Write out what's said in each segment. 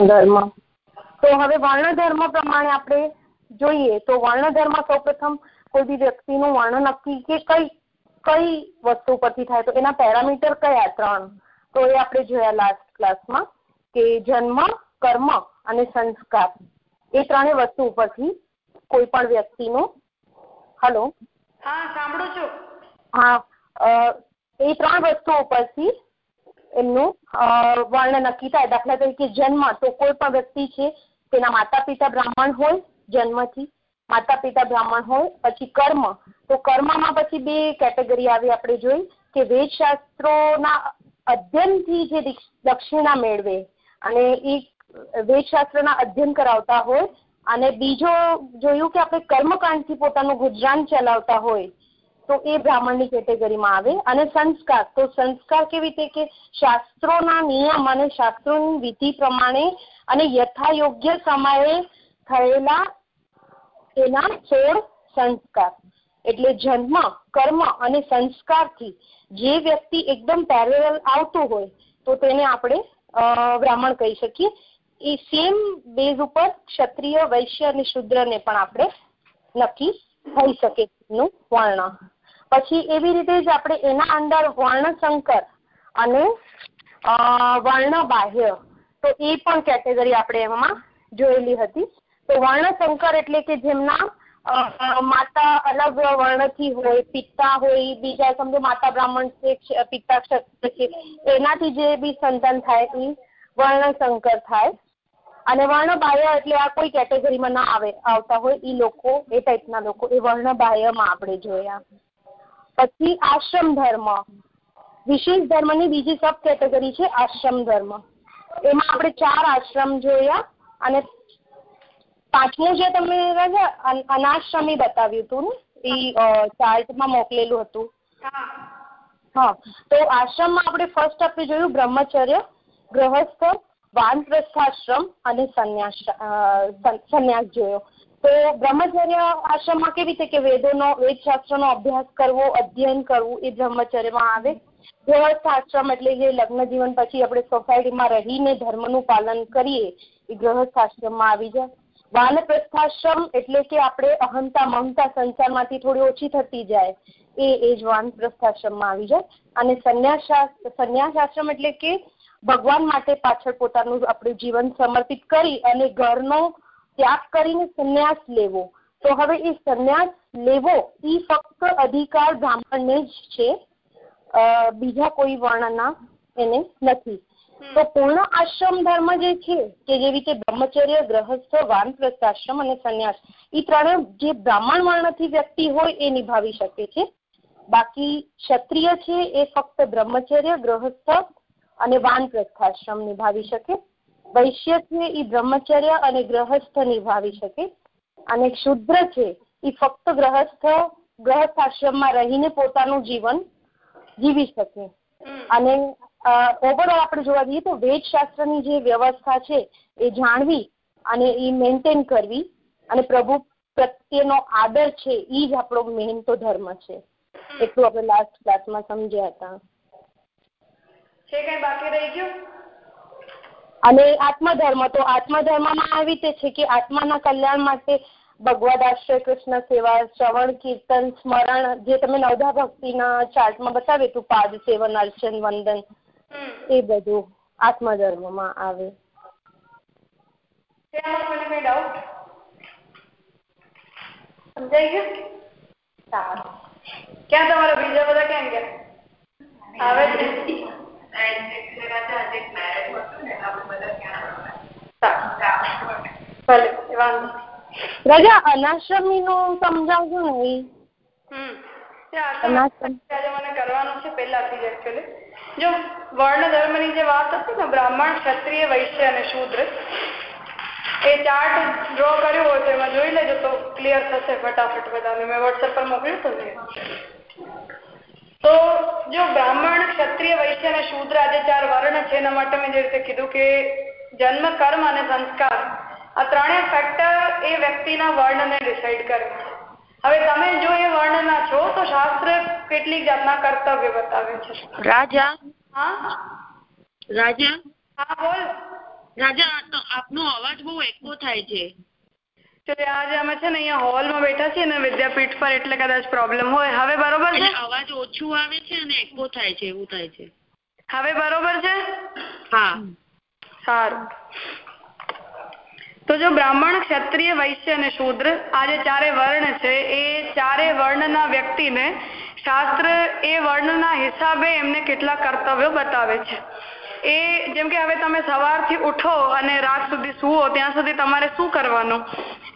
ધર્મ. તો હવે વર્ણ ધર્મ પ્રમાણે આપણે જોઈએ તો વર્ણ ધર્મ સૌપ્રથમ કોઈ બી વ્યક્તિનું વર્ણ નક્કી કે કઈ કઈ વસ્તુ પરથી થાય? તો એના પેરામીટર કયા ત્રણ? તો એ આપણે જોયા લાસ્ટ ક્લાસમાં કે જન્મ કર્મ અને સંસ્કાર. એ ત્રણેય વસ્તુ ઉપરથી કોઈ પણ વ્યક્તિનું હલો? હા સાંભળું છું? હા એ ત્રણ વસ્તુ ઉપરથી એમનું વર્ણન થાય. દાખલા તરીકે જન્મ તો કોઈ પણ વ્યક્તિ છે, તેના માતા પિતા બ્રાહ્મણ હોય, જન્મથી માતા પિતા બ્રાહ્મણ હોય, પછી કર્મ. તો કર્મમાં પછી બે કેટેગરી આવી આપણે જોઈ, કે વેદશાસ્ત્રોના અધ્યયનથી જે દક્ષિણા મેળવે અને એ વેદશાસ્ત્રના અધ્યયન કરાવતા હોય અને બીજો જોયું કે આપણે કર્મકાંડથી પોતાનું ગુજરાન ચલાવતા હોય તો એ બ્રાહ્મણની કેટેગરીમાં આવે. અને સંસ્કાર, તો સંસ્કાર કેવી રીતે કે શાસ્ત્રોના નિયમ અને શાસ્ત્રોની વિધિ પ્રમાણે અને યથાયોગ્ય સમયે થયેલા એના સોળ સંસ્કાર. એટલે જન્મ, કર્મ અને સંસ્કારથી જે વ્યક્તિ એકદમ પેરેલ આવતું હોય, તો તેને આપણે બ્રાહ્મણ કહી શકીએ. એ સેમ બેઝ ઉપર ક્ષત્રિય, વૈશ્ય અને શુદ્રને પણ આપણે નક્કી થઈ શકે નું વર્ણ પછી એવી રીતે જ આપણે એના અંદર વર્ણશંકર અને વર્ણ બાહ્ય તો એ પણ કેટેગરી આપણે એમાં જોયેલી હતી. તો વર્ણશંકર એટલે કે જેમના માતા અલગ વર્ણથી હોય, પિતા હોય, બીજા સમજો માતા બ્રાહ્મણ છે પિતા ક્ષત્રિય છે, એનાથી જે બી સંતાન થાય એ વર્ણશંકર થાય. અને વર્ણ બાહ્ય એટલે આ કોઈ કેટેગરીમાં ના આવે, આવતા હોય એ લોકો, એ ટાઈપના લોકો, એ વર્ણ બાહ્યમાં આપણે જોયા. પછી આશ્રમ ધર્મ. વિશેષ ધર્મની બીજી સબ કેટેગરી છે આશ્રમ ધર્મ. એમાં આપણે ચાર આશ્રમ જોયા અને પાંચમું જે તમે અનાશ્રમી બતાવ્યું હતું ને એ ચાર્ટમાં મોકલેલું હતું. હા. તો આશ્રમમાં આપણે ફર્સ્ટ આપણે જોયું બ્રહ્મચર્ય ગ્રહસ્થ વાનપ્રસ્થાશ્રમ અને સંન્યાસ સંન્યાસ જોયો. તો બ્રહ્મચર્ય આશ્રમમાં કેવી રીતે કે વેદોનો, વેદશાસ્ત્રનો અભ્યાસ કરવો, અધ્યયન કરવું એ બ્રહ્મચર્યમાં આવે. ગૃહસ્થ આશ્રમ એટલે જે લગ્ન જીવન પછી આપણે સોસાયટીમાં રહીને ધર્મનું પાલન કરીએ એ ગૃહસ્થ આશ્રમમાં આવી જાય. વાનપ્રસ્થાશ્રમ એટલે કે આપણે અહંતા મમતા સંસારમાંથી થોડી ઓછી થતી જાય એ એ જ વાનપ્રસ્થાશ્રમમાં આવી જાય. અને સંન્યાસ, સંન્યાસાશ્રમ એટલે કે ભગવાન માટે પાછળ પોતાનું આપણું જીવન સમર્પિત કરી અને ઘરનો ત્યાગ કરીને સંન્યાસ લેવો. તો હવે એ સંન્યાસ લેવો એ ફક્ત અધિકાર બ્રાહ્મણને જ છે. બીજા કોઈ વર્ણના એને નથી. તો પૂર્ણ આશ્રમ ધર્મ જે છે કે જેવી રીતે બ્રહ્મચર્ય ગ્રહસ્થ વાનપ્રસ્થ આશ્રમ અને સંન્યાસ એ ત્રણે જે બ્રાહ્મણ વર્ણથી વ્યક્તિ હોય એ નિભાવી શકે છે. બાકી ક્ષત્રિય છે એ ફક્ત બ્રહ્મચર્ય ગ્રહસ્થ અને વાનપ્રસ્થાશ્રમ નિભાવી શકે. વૈશ્ય છે એ બ્રહ્મચર્ય અને ગ્રહસ્થ નિભાવી શકે. અને શુદ્ર છે એ ફક્ત ગ્રહસ્થ ગ્રહસ્થ આશ્રમમાં રહીને પોતાનું જીવન જીવી શકે. અને ઓવરઓલ આપણે જોવા જઈએ તો વેદશાસ્ત્રની જે વ્યવસ્થા છે એ જાણવી અને એ મેન્ટેન કરવી. અને પ્રભુ પ્રત્યેનો આદર છે એ જ આપણો મેઇન તો ધર્મ છે. એટલું આપણે લાસ્ટ ક્લાસમાં સમજ્યા હતા. છે કઈ બાકી રહી ગયું? અને આત્મધર્મ તો આત્મધર્મમાં આવી રીતે છે કે આત્માના કલ્યાણ માટે ભગવદ આશ્રય કૃષ્ણ સેવા શ્રવણ કીર્તન સ્મરણ જે તમે નવધા ભક્તિના ચાર્ટમાં બતાવ્યું હતું પાદ સેવન અર્ચન વંદન એ બધું આત્મધર્મમાં આવે. સમજાઈ ગયું? સારું. ક્યાં તમારા બીજા બધા કેમ ગયા આવે છે. રજા અનાશ્રમી નું સમજાવજો ને કરવાનું છે પહેલાથી જ એકચ્યુઅલી જો વર્ણ ધર્મની જે વાત હતી ને બ્રાહ્મણ ક્ષત્રિય વૈશ્ય અને શૂદ્ર એ ચાર્ટ ડ્રો કર્યો હોય તો એમાં જોઈ લેજો તો ક્લિયર થશે ફટાફટ બધાને. મેં વોટ્સએપ પર મોકલ્યું હતું ને. તો જો બ્રાહ્મણ ક્ષત્રિય વૈશ્ય અને શૂદ્ર આજે ચાર વર્ણ છે એના માટે મેં જે રીતે કીધું કે જન્મ કર્મ અને સંસ્કાર આ ત્રણેય ફેક્ટર એ વ્યક્તિના વર્ણને ડિસાઈડ કરે. હવે તમે જો એ વર્ણના છો તો શાસ્ત્ર કેટલીક જાતના કર્તવ્ય બતાવે છે. રાજા? હા? રાજા? હા બોલ. રાજા તો આપનો અવાજ બહુ એકો થાય છે. તો આજે અમે છે ને અહીંયા હોલમાં બેઠા છીએ ને વિદ્યાપીઠ પર એટલે કદાચ પ્રોબ્લેમ હોય. હવે બરોબર છે? અવાજ ઓછું આવે છે અને એકો થાય છે એવું થાય છે. હવે બરોબર છે? હા. સારું. તો જો બ્રાહ્મણ ક્ષત્રિય વૈશ્ય અને શૂદ્ર આ જે ચારે વર્ણ છે. એ ચારે વર્ણના વ્યક્તિને શાસ્ત્ર એ વર્ણના હિસાબે એમને કેટલા કર્તવ્યો બતાવે છે. એ જેમ કે હવે તમે સવારથી ઉઠો અને રાત સુધી સુવો ત્યાં સુધી તમારે શું કરવાનું?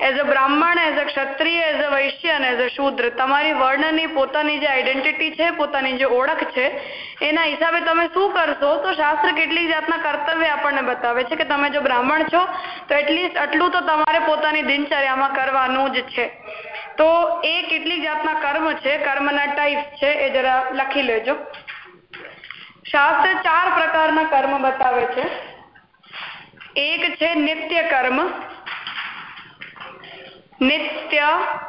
એઝ અ બ્રાહ્મણ એઝ અ ક્ષત્રિય એઝ અ વૈશ્ય અને એઝ અ શૂદ્ર તમારી વર્ણની પોતાની જે આઈડેન્ટિટી છે, પોતાની જે ઓળખ છે, એના હિસાબે તમે શું કરશો? તો શાસ્ત્ર કેટલીક જાતના કર્તવ્ય આપણને બતાવે છે કે તમે જો બ્રાહ્મણ છો, તો એટલીસ્ટ આટલું તો તમારે પોતાની દિનચર્યામાં કરવાનું જ છે. તો એ કેટલીક જાતના કર્મ છે, કર્મના ટાઈપ છે, એ જરા લખી લેજો. શાસ્ત્ર ચાર પ્રકારના કર્મ બતાવે છે. એક છે નિત્ય કર્મ નિત્ય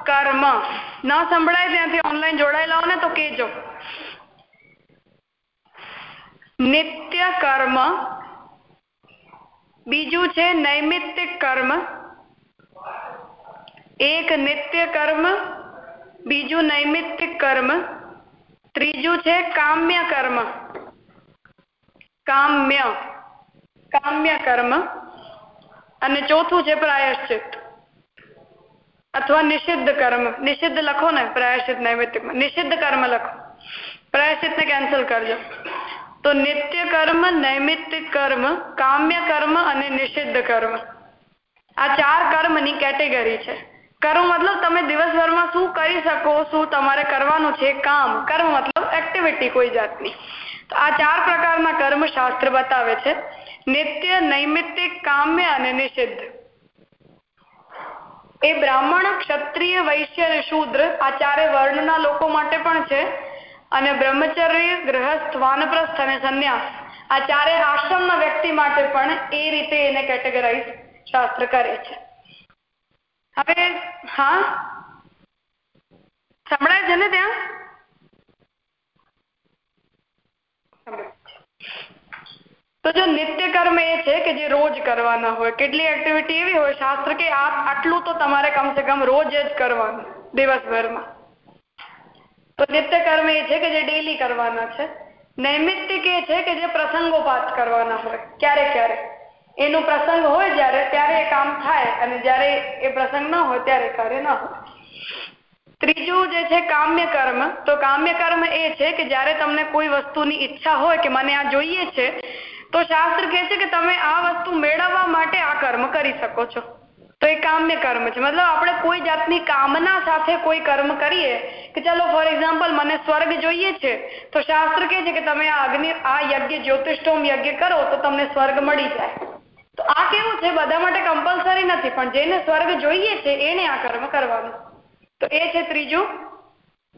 કર્મ. ન સંભળાય ત્યાંથી ઓનલાઈન જોડાયેલા હો ને તો કેજો નિત્ય કર્મ. બીજું છે નૈમિત્તિક કર્મ. એક નિત્ય કર્મ, બીજું નૈમિત્તિક કર્મ, ત્રીજું છે કામ્ય કર્મ. કામ્ય. કામ્ય કર્મ. અને ચોથું છે પ્રાયશ્ચિત. અથવા निषिद्ध कर्म, निषिद्ध લખો ને પ્રાયશ્ચિત નૈમિત્તિકમાં નિષિદ્ધ કર્મ લખો પ્રાયશ્ચિતને કેન્સલ કરજો તો નિત્ય કર્મ નૈમિત્તિક કર્મ કામ્ય કર્મ અને નિષિદ્ધ કર્મ આ ચાર કર્મની કેટેગરી છે। કર્મ મતલબ તમે દિવસભરમાં શું કરી શકો શું તમારે કરવાનું છે કામ કર્મ મતલબ એક્ટિવિટી કોઈ જાતની તો આ ચાર પ્રકારના કર્મ શાસ્ત્ર બતાવે છે નિત્ય નૈમિત્તિક કામ્ય અને નિષિદ્ધ એ બ્રાહ્મણ ક્ષત્રિય વૈશ્ય અને આ ચારે વર્ણના લોકો માટે પણ છે. અને બ્રહ્મચર્ય ગ્રહસ્થ વાનપ્રસ્થ અને સંન્યાસ આ ચારે આશ્રમના વ્યક્તિ માટે પણ એ રીતે એને કેટેગરાઇઝ શાસ્ત્ર કરે છે. હવે, હા? સંભળાય છે ને ત્યાં તો જો નિત્ય કર્મ એ છે કે જે રોજ કરવાના હોય, કેટલી એક્ટિવિટી એવી હોય, શાસ્ત્ર કે આટલું તો તમારે કમસે કમ રોજ જ કરવાનું, દિવસભરમાં. તો નિત્ય કર્મ એ છે કે જે ડેલી કરવાના છે? નૈમિત્તિક એ છે કે જે પ્રસંગોપાત કરવાના હોય, ક્યારે ક્યારે? એનું પ્રસંગ હોય જ્યારે, ત્યારે એ કામ થાય અને જ્યારે એ પ્રસંગ ન હોય, ત્યારે કાર્ય ન હોય. ત્રીજું જે છે કામ્ય કર્મ, તો કામ્ય કર્મ એ છે કે જ્યારે તમને કોઈ વસ્તુની ઈચ્છા હોય કે મને આ જોઈએ છે તો શાસ્ત્ર કહે છે કે તમે આ વસ્તુ મેળવવા માટે આ કર્મ કરી શકો છો. તો એ કામ્ય કર્મ છે. મતલબ આપણે કોઈ જાતની કામના સાથે કોઈ કર્મ કરીએ કે ચાલો ફોર એક્ઝામ્પલ મને સ્વર્ગ જોઈએ છે, તો શાસ્ત્ર કહે છે કે તમે આ અગ્નિ, આ યજ્ઞ જ્યોતિષ્ઠોમ યજ્ઞ કરો તો તમને સ્વર્ગ મળી જાય. તો આ કેવું છે? બધા માટે કમ્પલસરી નથી, પણ જેને સ્વર્ગ જોઈએ છે, એને આ કર્મ કરવાનું. તો એ છે ત્રીજું.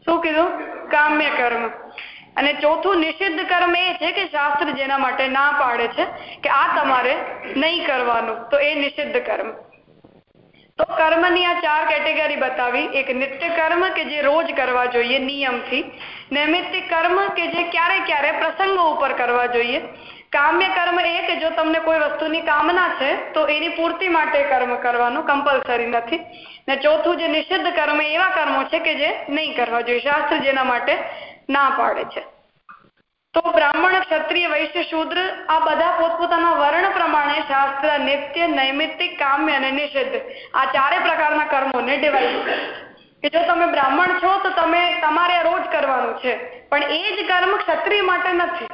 શું કીધું? કામ્ય કર્મ. અને ચોથું નિષિદ્ધ કર્મ એ છે કે શાસ્ત્ર જેના માટે ના પાડે છે કે આ તમારે નહીં કરવાનું. તો એ નિષિદ્ધ કર્મ. તો કર્મની આ ચાર કેટેગરી બતાવી. એક નિત્ય કર્મ કે જે રોજ કરવા જોઈએ નિયમથી. નૈમિત્તિક કર્મ કે જે ક્યારે ક્યારે પ્રસંગો ઉપર કરવા જોઈએ. કામ્ય કર્મ એ કે જો તમને કોઈ વસ્તુની કામના છે, તો એની પૂર્તિ માટે કર્મ કરવાનું કમ્પલસરી નથી. ને ચોથું જે નિષિદ્ધ કર્મ એવા કર્મો છે કે જે નહીં કરવા જોઈએ. શાસ્ત્ર જેના માટે ના પાડે છે. તો બ્રાહ્મણ, ક્ષત્રિય, વૈશ્ય, શૂદ્ર આ બધા પોતપોતાના વર્ણ પ્રમાણે શાસ્ત્ર, નિત્ય, નૈમિત્તિક, કામ્ય અને નિષિદ્ધ આ ચારે પ્રકારના કર્મોને ડિવાઈડ કરે કે જો તમે બ્રાહ્મણ છો તો તમે તમારે રોજ કરવાનું છે. પણ એ જ કર્મ ક્ષત્રિય માટે નથી.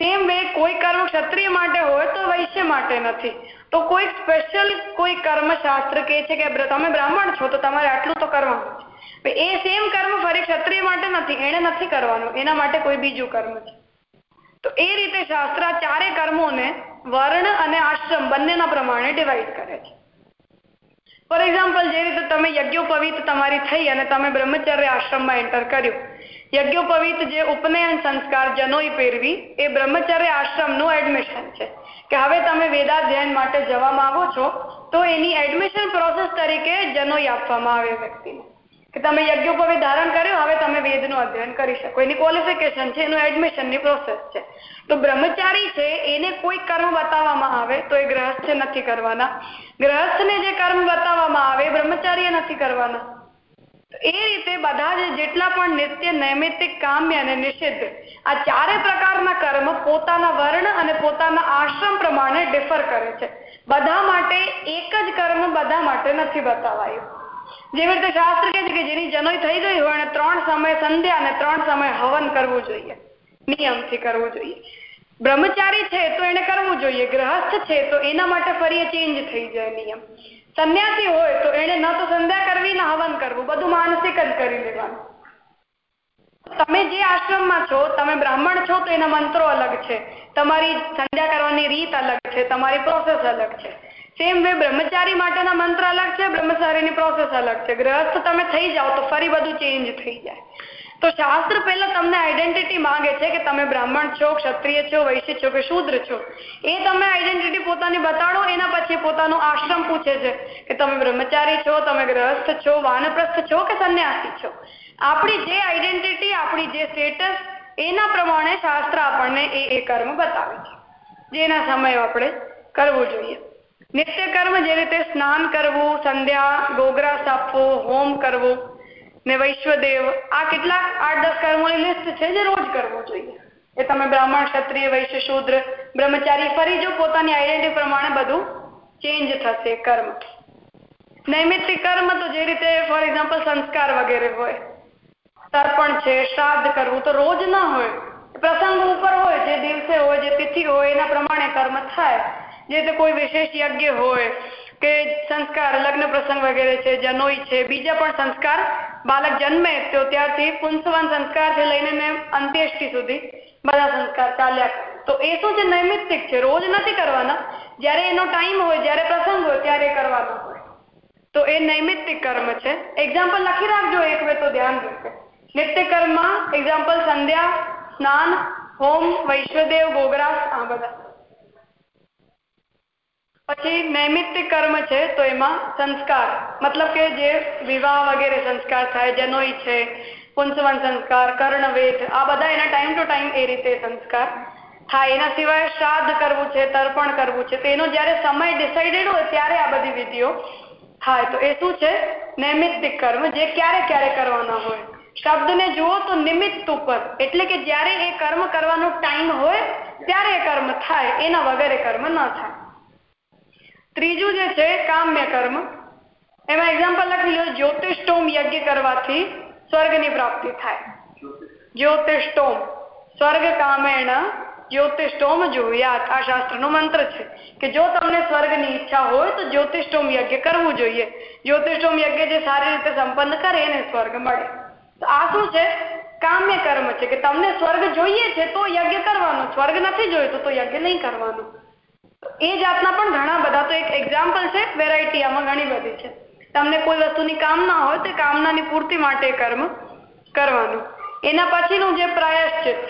સેમ વે કોઈ કર્મ ક્ષત્રિય માટે હોય તો વૈશ્ય માટે નથી. તો કોઈ સ્પેશિયલ કોઈ કર્મ શાસ્ત્ર કહે છે કે તમે બ્રાહ્મણ છો તો તમારે આટલું તો કરવાનું છે. એ સેમ કર્મ ફરી ક્ષત્રિય માટે નથી, એને નથી કરવાનું, એના માટે કોઈ બીજું કર્મ છે. તો એ રીતે શાસ્ત્ર ચારે કર્મોને વર્ણ અને આશ્રમ બંનેના પ્રમાણે ડિવાઈડ કરે છે. ફોર એક્ઝામ્પલ જે રીતે તમે યજ્ઞોપવિત તમારી થઈ અને તમે બ્રહ્મચર્ય આશ્રમમાં એન્ટર કર્યું. યજ્ઞોપવિત જે ઉપનયન સંસ્કાર જનોઈ પહેરવી એ બ્રહ્મચર્ય આશ્રમનું એડમિશન છે. કે હવે તમે વેદાધ્યયન માટે જવા માંગો છો, તો એની એડમિશન પ્રોસેસ તરીકે જનોઈ આપવામાં આવે વ્યક્તિને. કે તમે યજ્ઞોપવી ધારણ કર્યું, હવે તમે વેદનું અધ્યયન કરી શકો. એની ક્વોલિફિકેશન છે, એનું એડમિશનની પ્રોસેસ છે. તો બ્રહ્મચારી છે, એને કોઈ કર્મ બતાવવામાં આવે તો એ ગ્રહસ્થ નથી કરવાના. ગ્રહસ્થને જે કર્મ બતાવવામાં આવે, એ નથી કરવાના. એ રીતે બધા જ જેટલા પણ નિત્ય નૈમિત્તિક કામ્ય અને નિષિદ્ધ, આ ચારે પ્રકારના કર્મ પોતાના વર્ણ અને પોતાના આશ્રમ પ્રમાણે ડિફર કરે છે. બધા માટે એક જ કર્મ બધા માટે નથી બતાવાયું. જેવી રીતે શાસ્ત્ર કહે છે કે જેની જનોઈ થઈ ગઈ હોય અને ત્રણ સમય સંધ્યા અને ત્રણ સમય હવન કરવું જોઈએ. નિયમથી કરવું જોઈએ. બ્રહ્મચારી છે તો એને કરવું જોઈએ. ગ્રહસ્થ છે તો એના માટે ફરી ચેન્જ થઈ જાય નિયમ. સંન્યાસી હોય તો એને ન તો સંધ્યા કરવી, ને હવન કરવું. બધું માનસિક જ કરી લેવાનું. તમે જે આશ્રમમાં છો, તમે બ્રાહ્મણ છો, તો એના મંત્રો અલગ છે. તમારી સંધ્યા કરવાની રીત અલગ છે. તમારી પ્રોસેસ અલગ છે. સેમ વે બ્રહ્મચારી માટેના મંત્ર અલગ છે બ્રહ્મચારીની પ્રોસેસ અલગ છે ગ્રહસ્થ તમે થઈ જાઓ તો ફરી બધું ચેન્જ થઈ જાય તો શાસ્ત્ર પહેલા તમને આઈડેન્ટિટી માંગે છે કે તમે બ્રાહ્મણ છો ક્ષત્રિય છો વૈશ્ય છો કે શૂદ્ર છો એ તમે આઈડેન્ટિટી પોતાની બતાડો એના પછી પોતાનો આશ્રમ પૂછે છે કે તમે બ્રહ્મચારી છો તમે ગ્રહસ્થ છો વાનપ્રસ્થ છો કે સંન્યાસી છો આપણી જે આઈડેન્ટિટી આપણી જે સ્ટેટસ એના પ્રમાણે શાસ્ત્ર આપણને એ એ કર્મ બતાવે છે જેના સમય આપણે કરવું જોઈએ નિત્ય કર્મ જે રીતે સ્નાન કરવું, સંધ્યા, ગોગરા આપવો હોમ કરવો ને વૈશ્વદેવ, આ કેટલાક આઠ દસ કર્મોની લિસ્ટ છે જે રોજ કરવું જોઈએ. એ તમે બ્રાહ્મણ, ક્ષત્રિય, વૈશ્ય, શૂદ્ર, બ્રહ્મચારી, ફરી જો પોતાની આઈડેન્ટિટી પ્રમાણે બધું ચેન્જ થશે કર્મ નૈમિત્તિક કર્મ તો જે રીતે ફોર એક્ઝામ્પલ સંસ્કાર વગેરે હોય, તર્પણ છે, શ્રાદ્ધ કરવું તો રોજ ના હોય. પ્રસંગ ઉપર હોય, જે દિવસે હોય, જે તિથિ હોય, એના પ્રમાણે કર્મ થાય. જે તે કોઈ વિશેષ યજ્ઞ હોય કે સંસ્કાર, લગ્ન પ્રસંગ વગેરે છે, જનોઈ છે, બીજા પણ સંસ્કાર બાળક જન્મે તો ત્યારથી પુંસવન સંસ્કારથી લઈને અંત્યેષ્ટિ સુધી બધા સંસ્કાર ચાલ્યા તો એ શું છે નૈમિત્તિક છે? રોજ નથી કરવાના. જ્યારે એનો ટાઈમ હોય, જ્યારે પ્રસંગ હોય, ત્યારે કરવાનો હોય. તો એ નૈમિત્તિક કર્મ છે. એક્ઝામ્પલ લખી રાખજો એક વે તો ધ્યાન રહેશે નિત્ય કર્મમાં એક્ઝામ્પલ સંધ્યા, સ્નાન, હોમ, વૈશ્વદેવ, ગોગરાસ, આ બધા. પછી નૈમિત્તિક કર્મ છે, તો એમાં સંસ્કાર. મતલબ કે જે વિવાહ વગેરે સંસ્કાર થાય, જનોઈ છે પુંસવન સંસ્કાર, કર્ણવેદ, આ બધા એના ટાઈમ ટુ ટાઈમ એ રીતે સંસ્કાર થાય. એના સિવાય શ્રાદ્ધ કરવું છે, તર્પણ કરવું છે તેનો જ્યારે સમય ડિસાઇડેડ હોય ત્યારે આ બધી વિધિઓ થાય. તો એ શું છે? નૈમિત્તિક કર્મ, જે ક્યારે ક્યારે કરવાના હોય. શબ્દને જુઓ તો નિમિત્ત ઉપર. એટલે કે જ્યારે એ કર્મ કરવાનો ટાઈમ હોય, ત્યારે એ કર્મ થાય. એના વગર કર્મ ન થાય. ત્રીજું જે છે કામ્ય કર્મ. એમાં એક્ઝામ્પલ લખી લો, જ્યોતિષ્ટોમ યજ્ઞ કરવાથી સ્વર્ગની પ્રાપ્તિ થાય. જ્યોતિષ્ટોમ. સ્વર્ગ કામેણ જ્યોતિષ્ટોમ જોયાત આ શાસ્ત્રનો મંત્ર છે કે જો તમને સ્વર્ગની ઈચ્છા હોય, તો જ્યોતિષ્ટોમ યજ્ઞ કરવું જોઈએ. જ્યોતિષ્ટોમ યજ્ઞ જે સારી રીતે સંપન્ન કરે, એને સ્વર્ગ મળે. તો આ શું છે? કામ્ય કર્મ છે કે તમને સ્વર્ગ જોઈએ છે, તો યજ્ઞ કરવાનું. સ્વર્ગ નથી જોયું તો યજ્ઞ નહીં કરવાનું. એ જાતના પણ ઘણા બધા. તો એક એક્ઝામ્પલ છે વેરાયટી આમાં ઘણી બધી છે. તમને કોઈ વસ્તુની કામના હોય તો કામનાની પૂર્તિ માટે કર્મ કરવાનું. એના પછીનું જે પ્રાયશ્ચિત.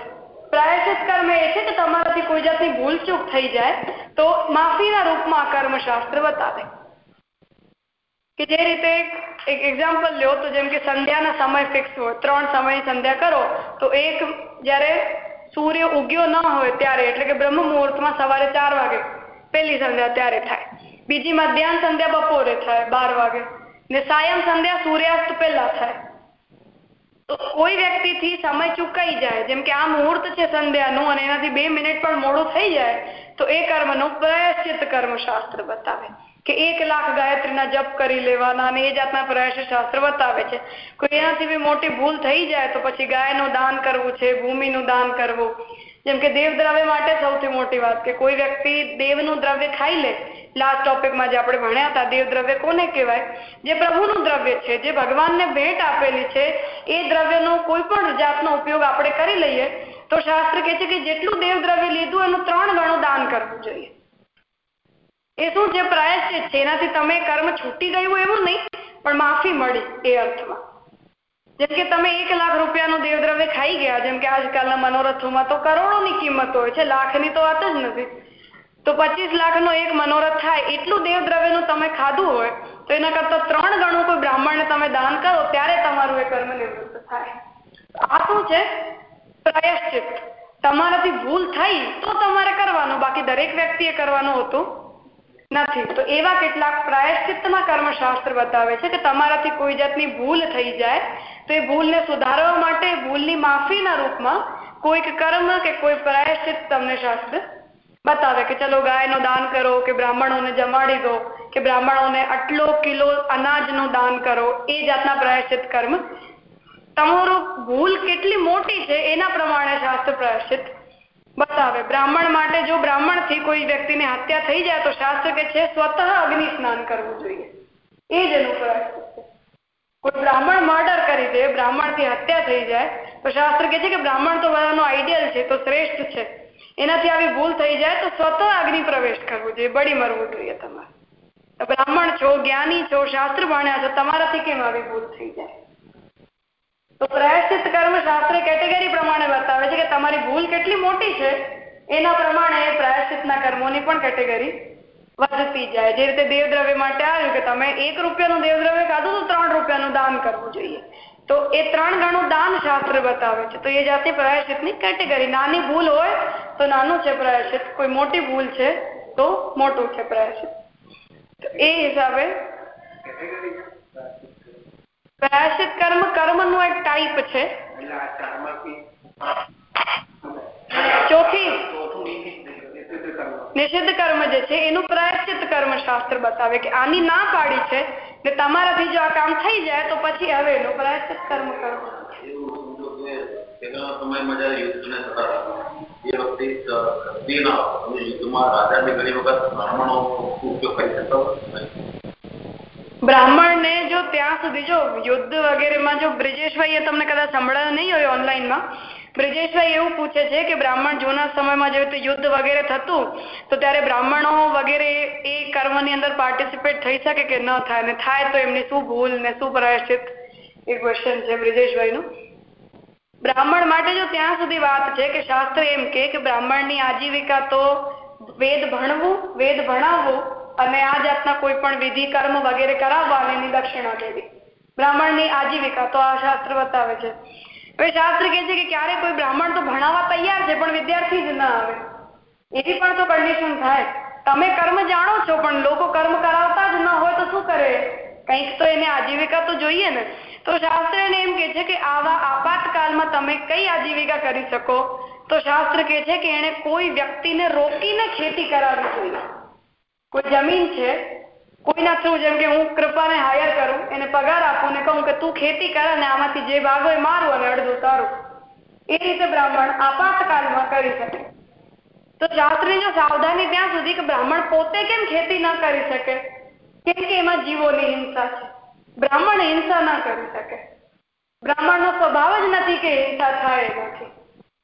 પ્રાયશ્ચિત કર્મ એ છે કે તમારાથી કોઈ જાતની ભૂલચૂક થઈ જાય તો માફીના રૂપમાં કર્મ શાસ્ત્ર બતાવે. કે જે રીતે એક એક્ઝામ્પલ લ્યો તો જેમ કે સંધ્યાના સમય ફિક્સ હોય, ત્રણ સમય સંધ્યા કરો, તો એક જ્યારે સૂર્ય ઉગ્યો ન હોય ત્યારે, એટલે કે બ્રહ્મ મુહૂર્તમાં સવારે ચાર વાગે પહેલી સંધ્યા ત્યારે થાય. બીજી મધ્યાહન સંધ્યા બપોરે થાય, બાર વાગે. ને સાયમ સંધ્યા સૂર્યાસ્ત પહેલા થાય. તો કોઈ વ્યક્તિથી સમય ચૂકાઈ જાય, જેમ કે આ મુહૂર્ત છે સંધ્યાનું અને એનાથી બે મિનિટ પણ મોડું થઈ જાય, તો એ કર્મનું પ્રયશ્ચિત કર્મ શાસ્ત્ર બતાવે. કે એક લાખ ગાયત્રીના જપ કરી લેવાના અને એ જાતના પ્રયાસ શાસ્ત્ર બતાવે છે. કોઈ એનાથી બી મોટી ભૂલ થઈ જાય, તો પછી ગાયનું દાન કરવું છે, ભૂમિનું દાન કરવું. જેમ કે દેવ દ્રવ્ય માટે સૌથી મોટી વાત કે કોઈ વ્યક્તિ દેવનું દ્રવ્ય ખાઈ લે લાસ્ટ ટોપિકમાં જે આપણે ભણ્યા હતા, દેવ દ્રવ્ય કોને કહેવાય? જે પ્રભુનું દ્રવ્ય છે, જે ભગવાનને ભેટ આપેલી છે, એ દ્રવ્યનો કોઈ પણ જાતનો ઉપયોગ આપણે કરી લઈએ, તો શાસ્ત્ર કહે છે કે જેટલું દેવ દ્રવ્ય લીધું, એનું ત્રણ ગણું દાન કરવું જોઈએ. એ શું જે પ્રાયશ્ચિત છે. એનાથી તમે કર્મ છૂટી ગયું એવું નહીં, પણ માફી મળી એ અર્થમાં. જેમ તમે એક લાખ રૂપિયાનું દેવદ્રવ્ય ખાઈ ગયા, જેમ કે આજકાલના મનોરથોમાં તો કરોડોની કિંમત હોય છે, લાખની તો વાત જ નથી. તો પચીસ લાખનો એક મનોરથ થાય, એટલું દેવદ્રવ્યનું તમે ખાધું હોય, તો એના કરતા ત્રણ ગણું કોઈ બ્રાહ્મણને તમે દાન કરો, ત્યારે તમારું એ કર્મ નિવૃત્ત થાય. આ શું છે? પ્રાયશ્ચિત. તમારાથી ભૂલ થઈ, તો તમારે કરવાનું, બાકી દરેક વ્યક્તિએ કરવાનું હોતું નથી. તો એવા કેટલાક પ્રાયશ્ચિતના કર્મશાસ્ત્ર બતાવે છે કે તમારાથી કોઈ જાતની ભૂલ થઈ જાય તો એ સુધારવા માટે ભૂલની માફીના રૂપમાં કોઈક કર્મ કે કોઈ પ્રાયશ્ચિત તમને શાસ્ત્ર બતાવે કે ચલો ગાયનો દાન કરો કે બ્રાહ્મણોને જમાડી દો કે બ્રાહ્મણોને આટલો કિલો અનાજનું દાન કરો, એ જાતના પ્રાયશ્ચિત કર્મ. તમારું ભૂલ કેટલી મોટી છે એના પ્રમાણે શાસ્ત્ર પ્રાયશ્ચિત બતાવે. બ્રાહ્મણ માટે જો બ્રાહ્મણથી કોઈ વ્યક્તિની હત્યા થઈ જાય તો શાસ્ત્ર કે છે સ્વતઃ અગ્નિ સ્નાન કરવું જોઈએ. એ જ એનું પ્રાયશ્ચિત. કોઈ બ્રાહ્મણ મર્ડર કરી દે, બ્રાહ્મણથી હત્યા થઈ જાય, તો શાસ્ત્ર કે છે કે બ્રાહ્મણ તો બધાનો આઈડિયલ છે, તો શ્રેષ્ઠ છે. એનાથી આવી ભૂલ થઈ જાય તો સ્વતઃ અગ્નિ પ્રવેશ કરવો જોઈએ, બળી મરવું જોઈએ તમારે. બ્રાહ્મણ છો, જ્ઞાની છો, શાસ્ત્ર ભણ્યા છો, તમારાથી કેમ આવી ભૂલ થઈ જાય? તો પ્રાયશ્ચિત કર્મ શાસ્ત્ર કેટેગરી પ્રમાણે બતાવે છે કે તમારી ભૂલ કેટલી મોટી છે, એના પ્રમાણે પ્રાયશ્ચિતના કર્મોની પણ કેટેગરી વધતી જાય. જે રીતે દેવદ્રવ્ય માટે આવ્યું કે તમે એક રૂપિયાનું દેવદ્રવ્ય ખાધું તો ત્રણ રૂપિયાનું દાન કરવું જોઈએ. તો એ ત્રણ ગણું દાન શાસ્ત્ર બતાવે છે. તો એ જાતે પ્રાયશ્ચિતની કેટેગરી નાની ભૂલ હોય તો નાનું છે પ્રાયશ્ચિત. કોઈ મોટી ભૂલ છે તો મોટું છે પ્રાયશ્ચિત. એ હિસાબે પ્રાયશ્ચિત કર્મ કર્મનું એક ટાઈપ છે. ચોથી. નિષિદ્ધ કર્મ. જે છે એનું પ્રાયશ્ચિત કર્મ શાસ્ત્ર બતાવે કે આની ના પાડી છે ને તમારાથી જો આ કામ થઈ જાય તો પછી હવે એનું પ્રાયશ્ચિત કર્મ કરો. સમયમાં જયારે યુદ્ધને થતા એ વખતે સ્ત્રીના યુદ્ધમાં રાજાને ઘણી વખત બ્રાહ્મણો ઉપયોગ કરી શકતા બ્રાહ્મણને જો ત્યાં સુધી જો યુદ્ધ વગેરેમાં જો બ્રિજેશભાઈ તમને કદાચ સંભળાયો નહીં હોય ઓનલાઈનમાં બ્રિજેશભાઈ એવું પૂછે છે કે બ્રાહ્મણ જૂના સમયમાં જેવી યુદ્ધ વગેરે થતું, તો ત્યારે બ્રાહ્મણો વગેરે એ કર્મની અંદર પાર્ટિસિપેટ થઈ શકે કે ન થાય? ને થાય તો એમની શું ભૂલ ને શું પ્રાયશ્ચિત? એ ક્વેશ્ચન છે બ્રિજેશભાઈનું. બ્રાહ્મણ માટે જો ત્યાં સુધી વાત છે કે શાસ્ત્ર એમ કે બ્રાહ્મણની આજીવિકા તો વેદ ભણવું, વેદ ભણાવવું અને આ જાતના કોઈ પણ વિધિ, કર્મ વગેરે કરાવવા અને એની દક્ષિણા દેવી બ્રાહ્મણની આજીવિકા તો આ શાસ્ત્ર બતાવે છે. હવે શાસ્ત્ર કહે છે કે ક્યારે કોઈ બ્રાહ્મણ તો ભણાવવા તૈયાર છે, પણ વિદ્યાર્થી જ ના આવે. એવી પણ તો કન્ડિશન થાય. તમે કર્મ જાણો છો, પણ લોકો કર્મ કરાવતા જ ન હોય તો શું કરે? કંઈક તો એને આજીવિકા તો જોઈએ ને. તો શાસ્ત્ર એને એમ કે છે કે આવા આપાતકાલમાં તમે કઈ આજીવિકા કરી શકો? તો શાસ્ત્ર કહે છે કે એને કોઈ વ્યક્તિને રોકીને ખેતી કરાવવી જોઈએ. કોઈ જમીન છે કોઈના થ્રુ જેમ કે હું કૃપાને હાયર કરું, એને પગાર આપું ને કહું કે તું ખેતી કર અને આમાંથી જે ભાગ હોય મારું અને અડધું તારું. એ રીતે બ્રાહ્મણ આપાતકાલમાં કરી શકે. તો શાસ્ત્રીનો સાવધાની ત્યાં સુધી કે બ્રાહ્મણ પોતે કેમ ખેતી ન કરી શકે? કેમ કે એમાં જીવોની હિંસા છે. બ્રાહ્મણ હિંસા ના કરી શકે. બ્રાહ્મણનો સ્વભાવ જ નથી કે હિંસા થાય નથી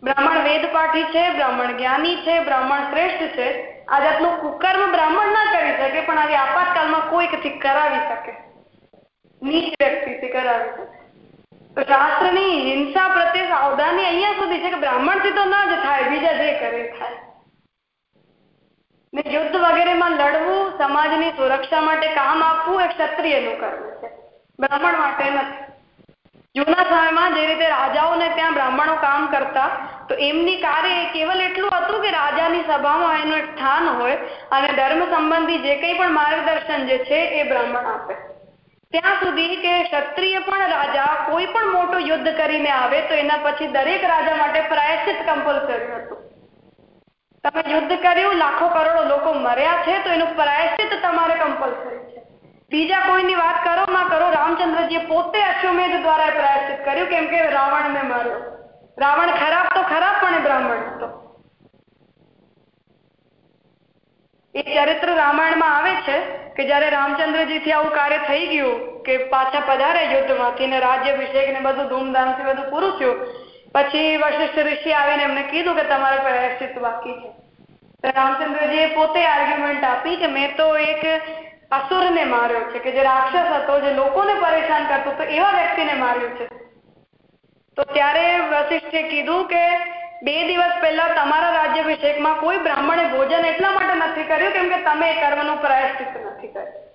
બ્રાહ્મણ વેદપાઠી છે, બ્રાહ્મણ જ્ઞાની છે, બ્રાહ્મણ શ્રેષ્ઠ છે. આ જાતનું કુકર્મ બ્રાહ્મણ ના કરી શકે, પણ આવી આપાતકાલમાં કોઈકથી કરાવી શકે? નીચ વ્યક્તિથી કરાવી શકે. શાસ્ત્રની હિંસા પ્રત્યે સાવધાની અહીંયા સુધી છે કે બ્રાહ્મણથી તો ના જ થાય, બીજા જે કરે થાય. ને યુદ્ધ વગેરેમાં લડવું, સમાજની સુરક્ષા માટે કામ આપવું એ ક્ષત્રિયનું કર્મ છે. બ્રાહ્મણ માટે નથી. જૂના સમયમાં જે રીતે રાજાઓને ત્યાં બ્રાહ્મણો કામ કરતા, તો એમની કાર્ય કેવલ એટલું હતું કે રાજાની સભામાં એનું એક સ્થાન હોય અને ધર્મ સંબંધી જે કંઈ પણ માર્ગદર્શન જે છે એ બ્રાહ્મણ આપે. ત્યાં સુધી કે ક્ષત્રિય પણ રાજા કોઈ પણ મોટું યુદ્ધ કરીને આવે તો એના પછી દરેક રાજા માટે પ્રાયશ્ચિત કમ્પલસરી હતું. તમે યુદ્ધ કર્યું, લાખો કરોડો લોકો મર્યા છે તો એનું પ્રાયશ્ચિત તમારે કમ્પલસરી છે. બીજા કોઈની વાત કરો, ના કરો, રામચંદ્રજીએ પોતે અશ્વમેધ દ્વારા પ્રાયશ્ચિત કર્યું, કેમ કે રાવણને માર્યો. રાવણ ખરાબ તો ખરાબ પણ બ્રાહ્મણ હતો. એ ચરિત્ર રામાયણમાં આવે છે કે જ્યારે રામચંદ્રજીથી આવું કાર્ય થઈ ગયું કે પાછા પધારે યુદ્ધમાંથી ને રાજ્યાભિષેક ને બધું ધૂમધામથી બધું પૂરું થયું, પછી વશિષ્ઠ ઋષિ આવીને એમને કીધું કે તમારે પ્રાયશ્ચિત બાકી છે. રામચંદ્રજીએ પોતે આર્ગ્યુમેન્ટ આપી કે મેં તો એક અસુરને માર્યો છે કે જે રાક્ષસ હતો, જે લોકોને પરેશાન કરતો હતો, એવા વ્યક્તિને માર્યું છે. તો ત્યારે વશિષ્ઠે કીધું કે બે દિવસ પહેલા તમારા રાજ્યાભિષેકમાં કોઈ બ્રાહ્મણે ભોજન એટલા માટે નથી કર્યું, કેમ કે તમે એ કર્મનું પ્રાયશ્ચિત નથી કર્યું.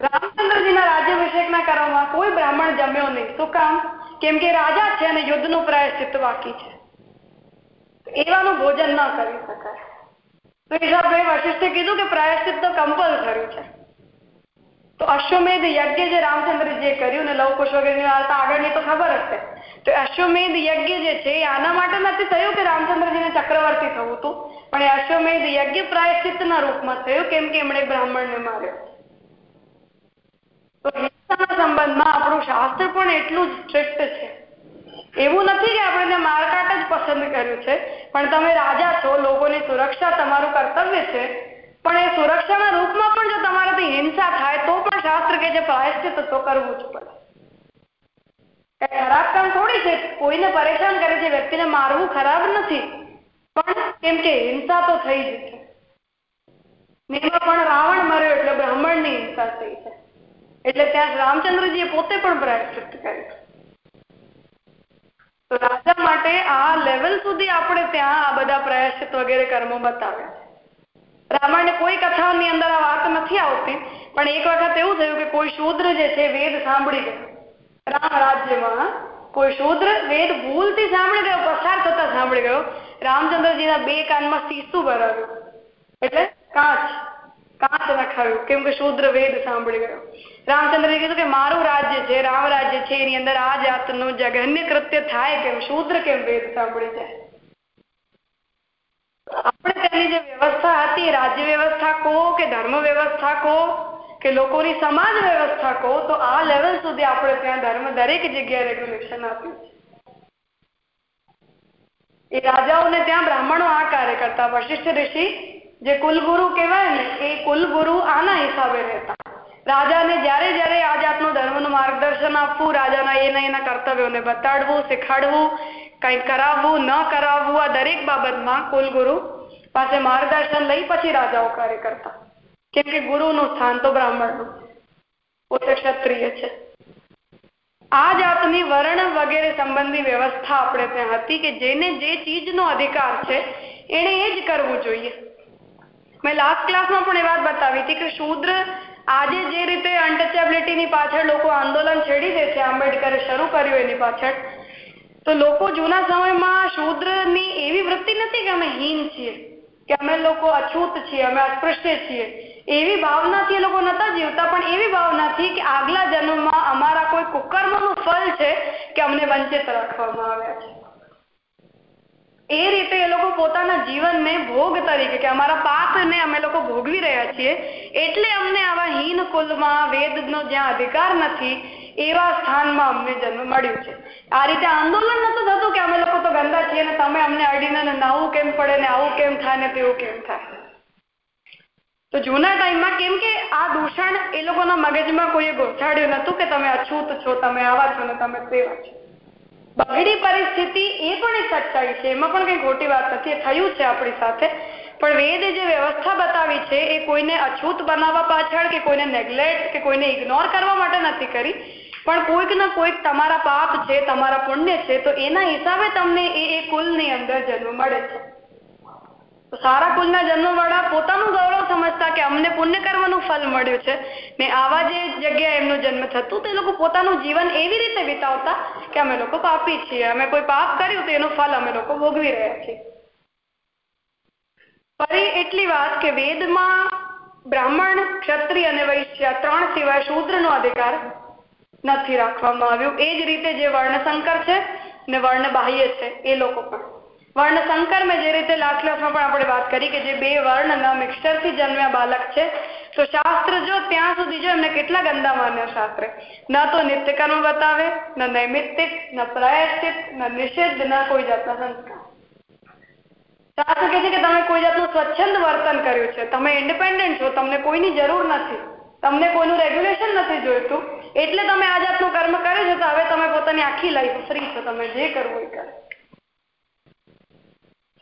રામચંદ્રજીના રાજ્યાભિષેકના કરવામાં કોઈ બ્રાહ્મણ જમ્યો નહીં. શું કામ? કેમ કે રાજા છે અને યુદ્ધનું પ્રાયશ્ચિત બાકી છે. એવાનું ભોજન ન કરી શકાય. તો એ હિસાબે વશિષ્ઠે કીધું કે પ્રાયશ્ચિત તો કમ્પલસરી છે. તો અશ્વમેધ યજ્ઞ જે રામચંદ્રજીએ કર્યું ને લવકુશ વગેરેની વાર્તા આગળની તો ખબર હશે તો અશ્વમેધ યજ્ઞ જે છે આના માટે નથી થયું કે રામચંદ્રજીને ચક્રવર્તી થવું હતું? પણ એ અશ્વમેધ યજ્ઞ પ્રાયશ્ચિતના રૂપમાં થયું કેમ કે એમણે બ્રાહ્મણને માર્યો. તો હિંસાના સંબંધમાં આપણું શાસ્ત્ર પણ એટલું જ સ્ટ્રિક્ટ છે. એવું નથી કે આપણે મારકાટ જ પસંદ કર્યું છે, પણ તમે રાજા છો, લોકોની સુરક્ષા તમારું કર્તવ્ય છે, પણ એ સુરક્ષાના રૂપમાં પણ જો તમારાથી હિંસા થાય, તો પણ શાસ્ત્ર કે જે પ્રાયશ્ચિત તો કરવું જ પડે. ખરાબ કામ થોડી છે, કોઈને પરેશાન કરે છે, વ્યક્તિને મારવું ખરાબ નથી, પણ કેમ કે હિંસા તો થઈ જ છે. એમાં પણ રાવણ મર્યો, એટલે બ્રાહ્મણની હિંસા થઈ છે. એટલે ત્યાં રામચંદ્રજીએ પોતે પણ પ્રાયશ્ચિત કર્યું. તો રાજા માટે આ લેવલ સુધી આપણે ત્યાં આ બધા પ્રયાસિત વગેરે કર્મો બતાવ્યા. રામાયણ કોઈ કથાની અંદર આ વાત નથી આવતી, પણ એક વખત એવું થયું કે કોઈ શૂદ્ર જે છે વેદ સાંભળી ગયો. રામ રાજ્યમાં કોઈ શૂદ્ર વેદ ભૂલથી સાંભળી ગયો, પસાર થતા સાંભળી ગયો. રામચંદ્રજીના બે કાનમાં સીસું ભરાવ્યું. એટલે કાચ. કાચ નખાવ્યું કેમ કે શૂદ્ર વેદ સાંભળી ગયો. રામચંદ્રજી કીધું કે મારું રાજ્ય છે, રામ રાજ્ય છે, એની અંદર આ જાતનું જઘન્ય કૃત્ય થાય કેમ? શૂદ્ર કેમ વેદ સાંભળી જાય આપણે તેની જે વ્યવસ્થા હતી, રાજ્ય વ્યવસ્થા કહો કે ધર્મ વ્યવસ્થા કહો કે લોકોની સમાજ વ્યવસ્થા કહો, તો આ લેવલ સુધી આપણે ત્યાં ધર્મ દરેક જગ્યાએ રેગ્યુલેશન આપ્યું એ રાજાઓને ત્યાં બ્રાહ્મણો આ કાર્ય કરતા વશિષ્ઠ ઋષિ જે કુલગુરુ કહેવાય ને, એ કુલગુરુ આના હિસાબે રહેતા. રાજાને જ્યારે જ્યારે આ જાતનું ધર્મનું માર્ગદર્શન આપવું, રાજાના એના એના કર્તવ્યોને બતાડવું, શીખાડવું, કંઈક કરાવવું, ન કરાવવું, આ દરેક બાબતમાં કુલગુરુ પાસે માર્ગદર્શન લઈ પછી રાજાઓ કાર્ય કરતા. કેમ કે ગુરુનું સ્થાન તો બ્રાહ્મણનું. પોતે ક્ષત્રિય છે. આ જાતની વર્ણ વગેરે સંબંધી વ્યવસ્થા આપણે ત્યાં હતી કે જેને જે ચીજનો અધિકાર છે એને એ જ કરવું જોઈએ. મેં લાસ્ટ ક્લાસમાં પણ એ વાત બતાવી હતી કે શૂદ્ર આજે જે રીતે અનટચેબિલિટીની પાછળ લોકો આંદોલન છેડી દે છે, આંબેડકરે શરૂ કર્યું એની પાછળ, તો લોકો જૂના સમયમાં શૂદ્રની એવી વૃત્તિ નથી કે અમે હીન છીએ, કે અમે લોકો અછૂત છીએ, અમે અસ્પૃશ્ય છીએ, એવી ભાવનાથી એ લોકો નતા જીવતા, પણ એવી ભાવનાથી કે આગલા જન્મમાં અમારા કોઈ કુકર્મનું ફળ છે કે અમને વંચિત રાખવામાં આવ્યા છે. એ રીતે એ લોકો પોતાના જીવનને ભોગ તરીકે કે અમારા પાપને અમે લોકો ભોગવી રહ્યા છીએ, એટલે અમને આવા હીન કુલમાં, વેદનો જ્યાં અધિકાર નથી, એવા સ્થાનમાં અમને જન્મ મળ્યું છે. આ રીતે આંદોલન નતું થતું કે અમે લોકો તો ગંદા છીએ ને તમે અમને અડીને નાવું કેમ પડે ને આવું કેમ થાય ને તેવું કેમ થાય. તો જૂના ટાઈમમાં કેમ કે આ દૂષણ એ લોકોના મગજમાં કોઈએ ગોઠાડ્યું નતું કે તમે અછૂત છો, તમે આવા છો ને તમે તેવા છો. બગડી પરિસ્થિતિ એ પણ એક છે. એમાં પણ કઈ ખોટી વાત નથી. થયું છે આપણી સાથે. પણ વેદે જે વ્યવસ્થા બતાવી છે એ કોઈને અછૂત બનાવવા પાછળ કે કોઈને નેગ્લેક્ટ કે કોઈને ઇગ્નોર કરવા માટે નથી કરી. પણ કોઈક ના કોઈક તમારા પાપ છે, તમારા પુણ્ય છે, તો એના હિસાબે તમને એ એ કુલની અંદર જન્મ મળે છે. સારા કુલના જન્મવાળા પોતાનું ગૌરવ સમજતા કે અમને પુણ્ય કર્મનું ફળ મળ્યું છે. ને આવા જે જગ્યાએ એમનો જન્મ થતું, તો એ લોકો પોતાનું જીવન એવી રીતે વિતાવતા કે અમે લોકો પાપી છીએ, અમે કોઈ પાપ કર્યું તો એનું ફલ અમે લોકો ભોગવી રહ્યા છીએ. ફરી એટલી વાત કે વેદમાં બ્રાહ્મણ, ક્ષત્રિય અને વૈશ્ય ત્રણ સિવાય શૂદ્રનો અધિકાર નથી રાખવામાં આવ્યું. એ જ રીતે જે વર્ણસંકર છે ને વર્ણ બાહ્ય છે, એ લોકો પણ. વર્ણ સંકર મેં જે રીતે લાસ્ટ ક્લાસમાં પણ આપણે વાત કરી કે જે બે વર્ણ ન મિક્સરથી જન્મ્યા બાલક છે તો શાસ્ત્ર જો ત્યાં સુધી જો એમને કેટલા ગંદા માન્યા શાસ્ત્રે? ન તો નિત્યકર્મ બતાવે, ન નૈમિત્તિક, ન પ્રાયશ્ચિત, ન નિષેધ, ન કોઈ જાતના સંસ્કાર. શાસ્ત્ર કહે છે કે તમે કોઈ જાતનું સ્વચ્છંદ વર્તન કર્યું છે. તમે ઇન્ડિપેન્ડન્ટ છો, તમને કોઈની જરૂર નથી. તમને કોઈનું રેગ્યુલેશન નથી જોઈતું. એટલે તમે આ જાતનું કર્મ કર્યું છે, તો હવે તમે પોતાની આખી લાઈફ ફ્રી છો. તમે જે કરવું એ કરો.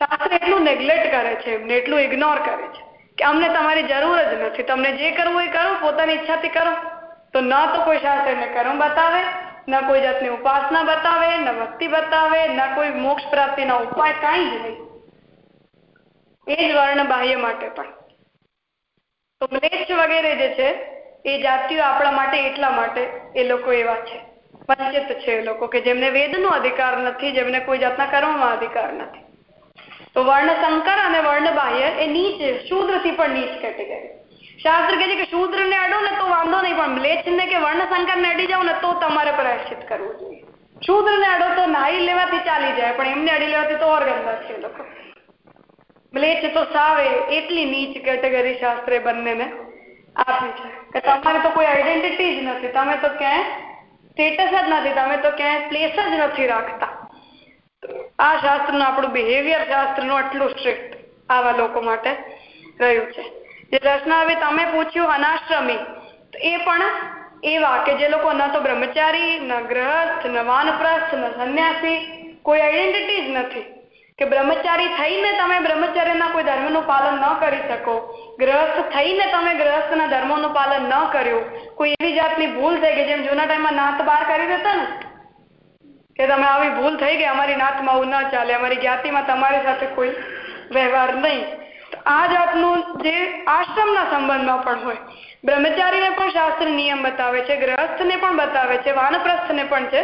શાસ્ત્ર એટલું નેગ્લેક્ટ કરે છે એમને, એટલું ઇગ્નોર કરે છે. કે અમને તમારી જરૂર જ નથી. તમને જે કરવું એ કરો, પોતાની ઈચ્છાથી કરો. તો ન તો કોઈ શાસ્ત્ર એમને કર્મ બતાવે, ન કોઈ જાતની ઉપાસના બતાવે, ન ભક્તિ બતાવે, ન કોઈ મોક્ષ પ્રાપ્તિના ઉપાય કાંઈ જ નહીં. એ જ વર્ણ બાહ્ય માટે પણ. તો મ્લેચ્છ વગેરે જે છે, એ જાતિઓ આપણા માટે એટલા માટે એ લોકો એવા છે. વંચિત છે એ લોકો કે જેમને વેદનો અધિકાર નથી, જેમને કોઈ જાતના કર્મમાં અધિકાર નથી. તો વર્ણ સંકર અને વર્ણ બાહ્ય એ નીચ, શૂદ્રથી પણ નીચ કેટેગરી શાસ્ત્ર કહે છે કે શૂદ્રને અડો ને તો વાંધો નહીં, પણ મ્લેચ્છને કે વર્ણ સંકરને અડી જાવ ને તો તમારે પ્રાયશ્ચિત કરવું જોઈએ. શૂદ્રને અડો તો નાહી લેવાથી ચાલી જાય, પણ એમને અડી લેવાથી તો ઓર ગંદા છે લોકો. મ્લેચ્છ તો સાવે એટલી નીચ કેટેગરી શાસ્ત્રે બંનેને આપી છે કે તમારે તો કોઈ આઈડેન્ટિટી જ નથી. તમે તો ક્યાંય સ્ટેટસ જ નથી, તમે તો ક્યાંય પ્લેસ જ નથી રાખતા. આ શાસ્ત્રનું આપણું બિહેવિયર શાસ્ત્રનું આટલું સ્ટ્રિક્ટ આવા લોકો માટે રહ્યું છે. જે પ્રશ્ન હવે તમે પૂછ્યું અનાશ્રમી એ પણ એવા કે જે લોકો ન તો બ્રહ્મચારી, ન ગ્રહસ્થ ન વાનપ્રસ્થ, ન સંન્યાસી, કોઈ આઈડેન્ટિટી જ નથી. કે બ્રહ્મચારી થઈને તમે બ્રહ્મચર્યના કોઈ ધર્મનું પાલન ન કરી શકો. ગ્રહસ્થ થઈને તમે ગ્રહસ્થના ધર્મોનું પાલન ન કર્યું. કોઈ એવી જાતની ભૂલ થઈ કે જેમ જૂના ટાઈમમાં નાત બાર કરી દેતા ને કે તમે આવી ભૂલ થઈ ગઈ, અમારી નાતમાં આવું ન ચાલે, અમારી જ્ઞાતિમાં તમારી સાથે કોઈ વ્યવહાર નહીં. આ જાતનું જે આશ્રમના સંબંધમાં પણ હોય, બ્રહ્મચારીને પણ શાસ્ત્ર નિયમ બતાવે છે, ગ્રહસ્થને પણ બતાવે છે, વાનપ્રસ્થને પણ છે,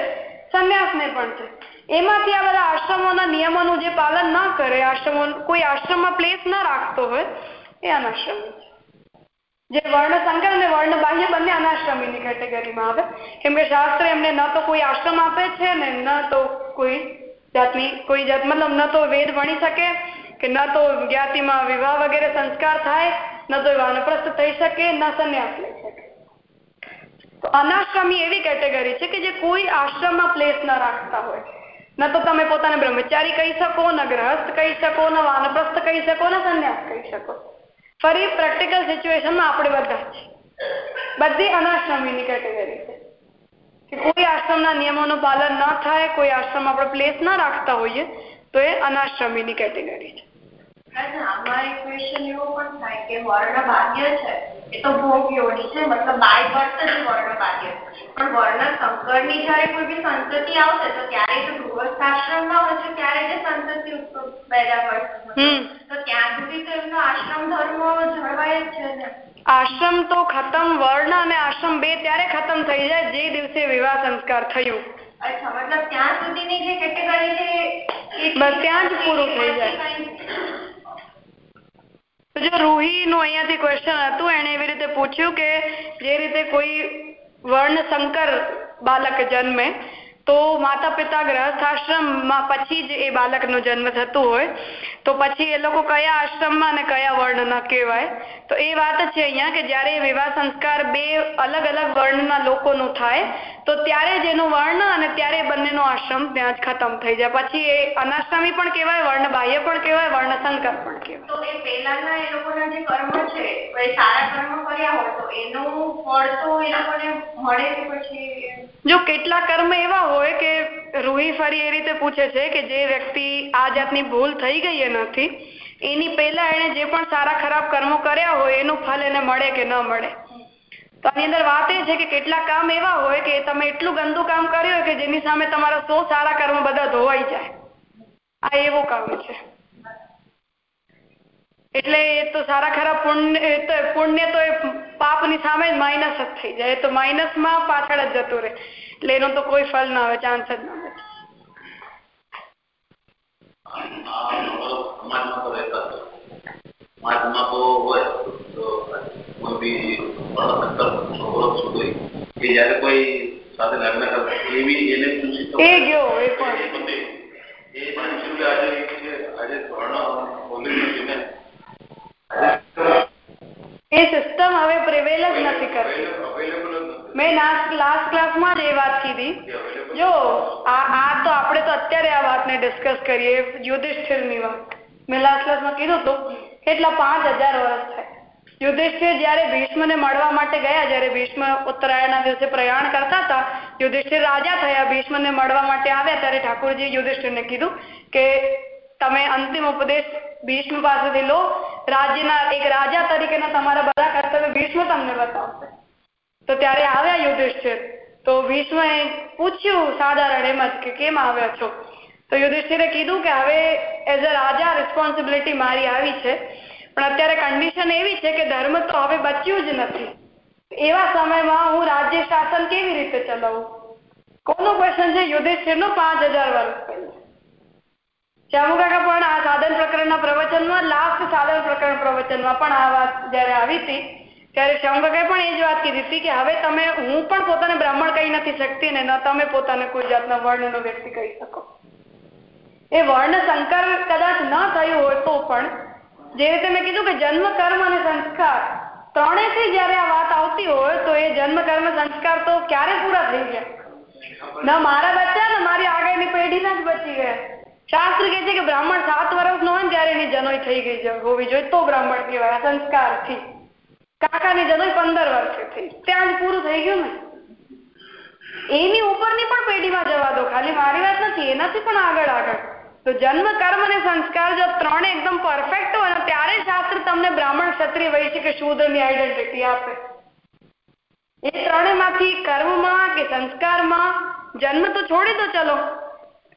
સંન્યાસને પણ છે. એમાંથી આ બધા આશ્રમોના નિયમોનું જે પાલન ના કરે, આશ્રમો કોઈ આશ્રમમાં પ્લેસ ના રાખતો હોય, એ અનાશ્રમ છે. જે વર્ણ સંકર અને વર્ણ બાહ્ય બંને અનાશ્રમીની કેટેગરીમાં આવે. કેમ કે શાસ્ત્ર એમને ન તો કોઈ આશ્રમ આપે છે ને ન તો કોઈ જાતની, કોઈ જાત, મતલબ ન તો વેદ ભણી શકે કે ન તો જ્ઞાતિમાં વિવાહ વગેરે સંસ્કાર થાય, ન તો વાનપ્રસ્થ થઈ શકે, ન સંન્યાસ લઈ શકે. તો અનાશ્રમી એવી કેટેગરી છે કે જે કોઈ આશ્રમમાં પ્લેસ ન રાખતા હોય. ન તો તમે પોતાને બ્રહ્મચારી કહી શકો, ન ગ્રહસ્થ કહી શકો, ન વાનપ્રસ્થ કહી શકો, ન સંન્યાસ કહી શકો. ફરી પ્રેક્ટિકલ સિચ્યુએશનમાં આપણે બધા છે બધી અનાશ્રમીની કેટેગરી છે. કે કોઈ આશ્રમના નિયમોનું પાલન ન થાય, કોઈ આશ્રમ આપણે પ્લેસ ના રાખતા હોઈએ, તો એ અનાશ્રમીની કેટેગરી છે. આમાં એક ક્વેશ્ચન એવો પણ થાય કે વર્ણ ભાગ્ય છે એ તો ભોગ યોની છે મતલબ બાય બર્થ જ વર્ણ બાહ્ય પણ વર્ણ સંકરની જ્યારે કોઈ બી સંતતિ આવશે તો ત્યારે તો ગૃહસ્થાશ્રમમાં હશે ત્યારે જે સંતતિ પેદા કરશે તો ત્યાં સુધી તો એમનો આશ્રમ ધર્મ જળવાય જ છે ને. આશ્રમ તો ખતમ વર્ણ અને આશ્રમ બે ત્યારે ખતમ થઈ જાય જે દિવસે વિવાહ સંસ્કાર થયું. અચ્છા મતલબ ત્યાં સુધીની જે કેટેગરી છે બસ ત્યાં જ પૂરું થઈ જાય. જો રૂહીનું અહીંયાથી ક્વેશ્ચન હતું એને એવી રીતે પૂછ્યું કે જે રીતે કોઈ વર્ણ સંકર બાલક જન્મે તો માતા પિતા ગ્રહસ્થાશ્રમમાં પછી જ એ બાળકનો જન્મ થતો હોય. તો પછી એ લોકો કયા આશ્રમમાં અને કયા વર્ણના કહેવાય? તો એ વાત છે અહીંયા કે જ્યારે વિવાહ સંસ્કાર બે અલગ અલગ વર્ણના લોકોનો થાય, તો ત્યારે જ એનો વર્ણ અને ત્યારે બંનેનો આશ્રમ ત્યાં જ ખતમ થઈ જાય. પછી એ અનાશ્રમી પણ કહેવાય વર્ણ બાહ્ય પણ કહેવાય વર્ણ સંકર પણ કહેવાય. તો એ પહેલાના એ લોકોના જે કર્મ છે સારા કર્મ કર્યા હોય તો એનું ફળ તો એ લોકોને મળે કે પછી. જો કેટલા કર્મ એવા હોય કે રૂહી ફરી એ રીતે પૂછે છે કે જે વ્યક્તિ આ જાતની ભૂલ થઈ ગઈ નથી, એની પહેલા એને જે પણ સારા ખરાબ કર્મો કર્યા હોય એનું ફલ એને મળે કે ન મળે? તો આની અંદર વાત એ છે કે કેટલા કામ એવા હોય કે તમે એટલું ગંદુ કામ કર્યું કે જેની સામે તમારા સો સારા કર્મ બધા ધોવાઈ જાય. આ એવું કામ છે. એટલે એ તો સારા ખરા પુણ્ય પુણ્ય તો એ પાપની સામે જ માઇનસ જ થઈ જાય. તો માઇનસમાં પાછળ જ જતું રહે. એટલે એનો તો કોઈ ફળ ના આવે ચાન્સ જ ના સમાજમાં એ ને સિસ્ટમ હવે પ્રિવેલ જ નથી કરતી. મેં લાસ્ટ ક્લાસમાં જ એ વાત કીધી. જો, આ તો આપણે તો અત્યારે આ વાતને ડિસ્કસ કરીએ, યુધિષ્ઠિરની વાત. મેં લાસ્ટ ક્લાસમાં કીધું હતું, કેટલા પાંચ હજાર વર્ષ થાય. યુધિષ્ઠિર જ્યારે ભીષ્મને મળવા માટે ગયા, જ્યારે ભીષ્મ ઉત્તરાયણના દિવસે પ્રયાણ કરતા હતા, યુધિષ્ઠિર રાજા થયા, ભીષ્મને મળવા માટે આવ્યા, ત્યારે ઠાકોરજી યુધિષ્ઠિરને કીધું કે તમે અંતિમ ઉપદેશ ભીષ્મ પાસેથી લો રાજ્યના એક રાજા તરીકેના તમારા બધા કર્તવ્ય ભીષ્મ તમને બતાવશે. તો ત્યારે આવ્યા યુધિષ્ઠિર. તો ભીષ્મએ પૂછ્યું સાધારણ એમ જ કે કેમ આવ્યા છો? તો યુધિષ્ઠિરે કીધું કે હવે એઝ અ રાજા રિસ્પોન્સિબિલિટી મારી આવી છે. પણ અત્યારે કન્ડિશન એવી છે કે ધર્મ તો હવે બચ્યું જ નથી. એવા સમયમાં હું રાજ્ય શાસન કેવી રીતે ચલાવું? કોનો ક્વેશ્ચન છે? યુધિષ્ઠિરનો પાંચ હજાર વર્ષ પહેલા શ્યામુ કાકા પણ આ સાધન પ્રકરણના પ્રવચનમાં લાસ્ટ સાધન પ્રકરણ પ્રવચનમાં પણ આ વાત જયારે આવી હતી, ત્યારે શ્યામુકાકાએ પણ એ જ વાત કીધી હતી કે હવે તમે, હું પણ પોતાને બ્રાહ્મણ કહી નથી શકતી ને ન તમે પોતાને કોઈ જાતના વર્ણનો વ્યક્તિ કહી શકો. એ વર્ણ સંકર કદાચ ન થયું હોય તો પણ, જે રીતે મેં કીધું કે જન્મ, કર્મ અને સંસ્કાર ત્રણેયથી જયારે આ વાત આવતી હોય તો એ જન્મ, કર્મ, સંસ્કાર તો ક્યારે પૂરા થઈ ગયા? ન મારા બચ્ચા, ને મારી આગળની પેઢીના જ બચી ગયા. શાસ્ત્ર કહે છે કે બ્રાહ્મણ સાત વર્ષનો હોય ને ત્યારે એની જનોઈ થઈ ગઈ હોવી જોઈએ તો બ્રાહ્મણ કહેવાય સંસ્કારથી. કાકાની જનોઈ પંદર વર્ષે થઈ. ત્યાં જ પૂરું થઈ ગયું ને? એની ઉપરની પણ પેઢીમાં જવા દો. ખાલી મારી વાત નથી, એનાથી પણ આગળ આગળ. તો જન્મ, કર્મ અને સંસ્કાર જો ત્રણે એકદમ પરફેક્ટ હોય ને, ત્યારે શાસ્ત્ર તમને બ્રાહ્મણ ક્ષત્રિય વૈશ્ય કે શૂદ્રની આઈડેન્ટિટી આપે. એ ત્રણેયમાંથી કર્મમાં કે સંસ્કારમાં જન્મ તો છોડી દો, ચલો.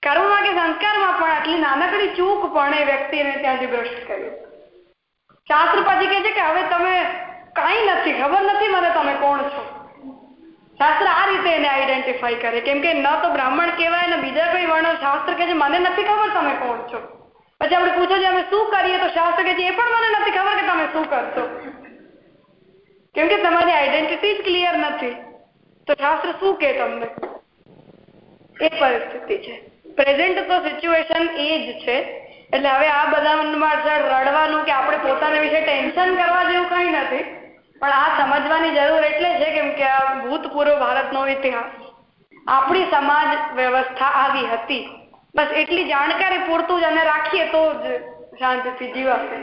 કર્મમાં કે સંસ્કારમાં પણ આટલી નાનકડી ચૂક પણ એ વ્યક્તિને ત્યાંથી ભ્રષ્ટ કરી. શાસ્ત્ર પછી કહે છે કે હવે તમે કાંઈ નથી, ખબર નથી મને તમે કોણ છો. શાસ્ત્ર આ રીતે એને આઈડેન્ટિફાઈ કરે. કેમ કે ન તો બ્રાહ્મણ કહેવાય ને બીજા કોઈ વર્ણો શાસ્ત્ર કે છે, મને નથી ખબર તમે કોણ છો. પછી આપણે પૂછો છે, અમે શું કરીએ? તો શાસ્ત્ર કે છે, એ પણ મને નથી ખબર કે તમે શું કરશો. કેમ કે તમારી આઈડેન્ટિટી જ ક્લિયર નથી. તો શાસ્ત્ર શું કે તમને? એ પરિસ્થિતિ છે. પ્રેઝન્ટ તો સિચ્યુએશન એ જ છે. એટલે હવે આ બધામાં રડવાનું કે આપણે પોતાના વિશે ટેન્શન કરવા જેવું કંઈ નથી. પણ આ સમજવાની જરૂર એટલે છે કેમ કે આ ભૂતપૂર્વ ભારતનો ઇતિહાસ. આપણી સમાજ વ્યવસ્થા આવી હતી. બસ એટલી જાણકારી પૂરતું જ અને રાખીએ તો જ શાંતિથી જીવાશે.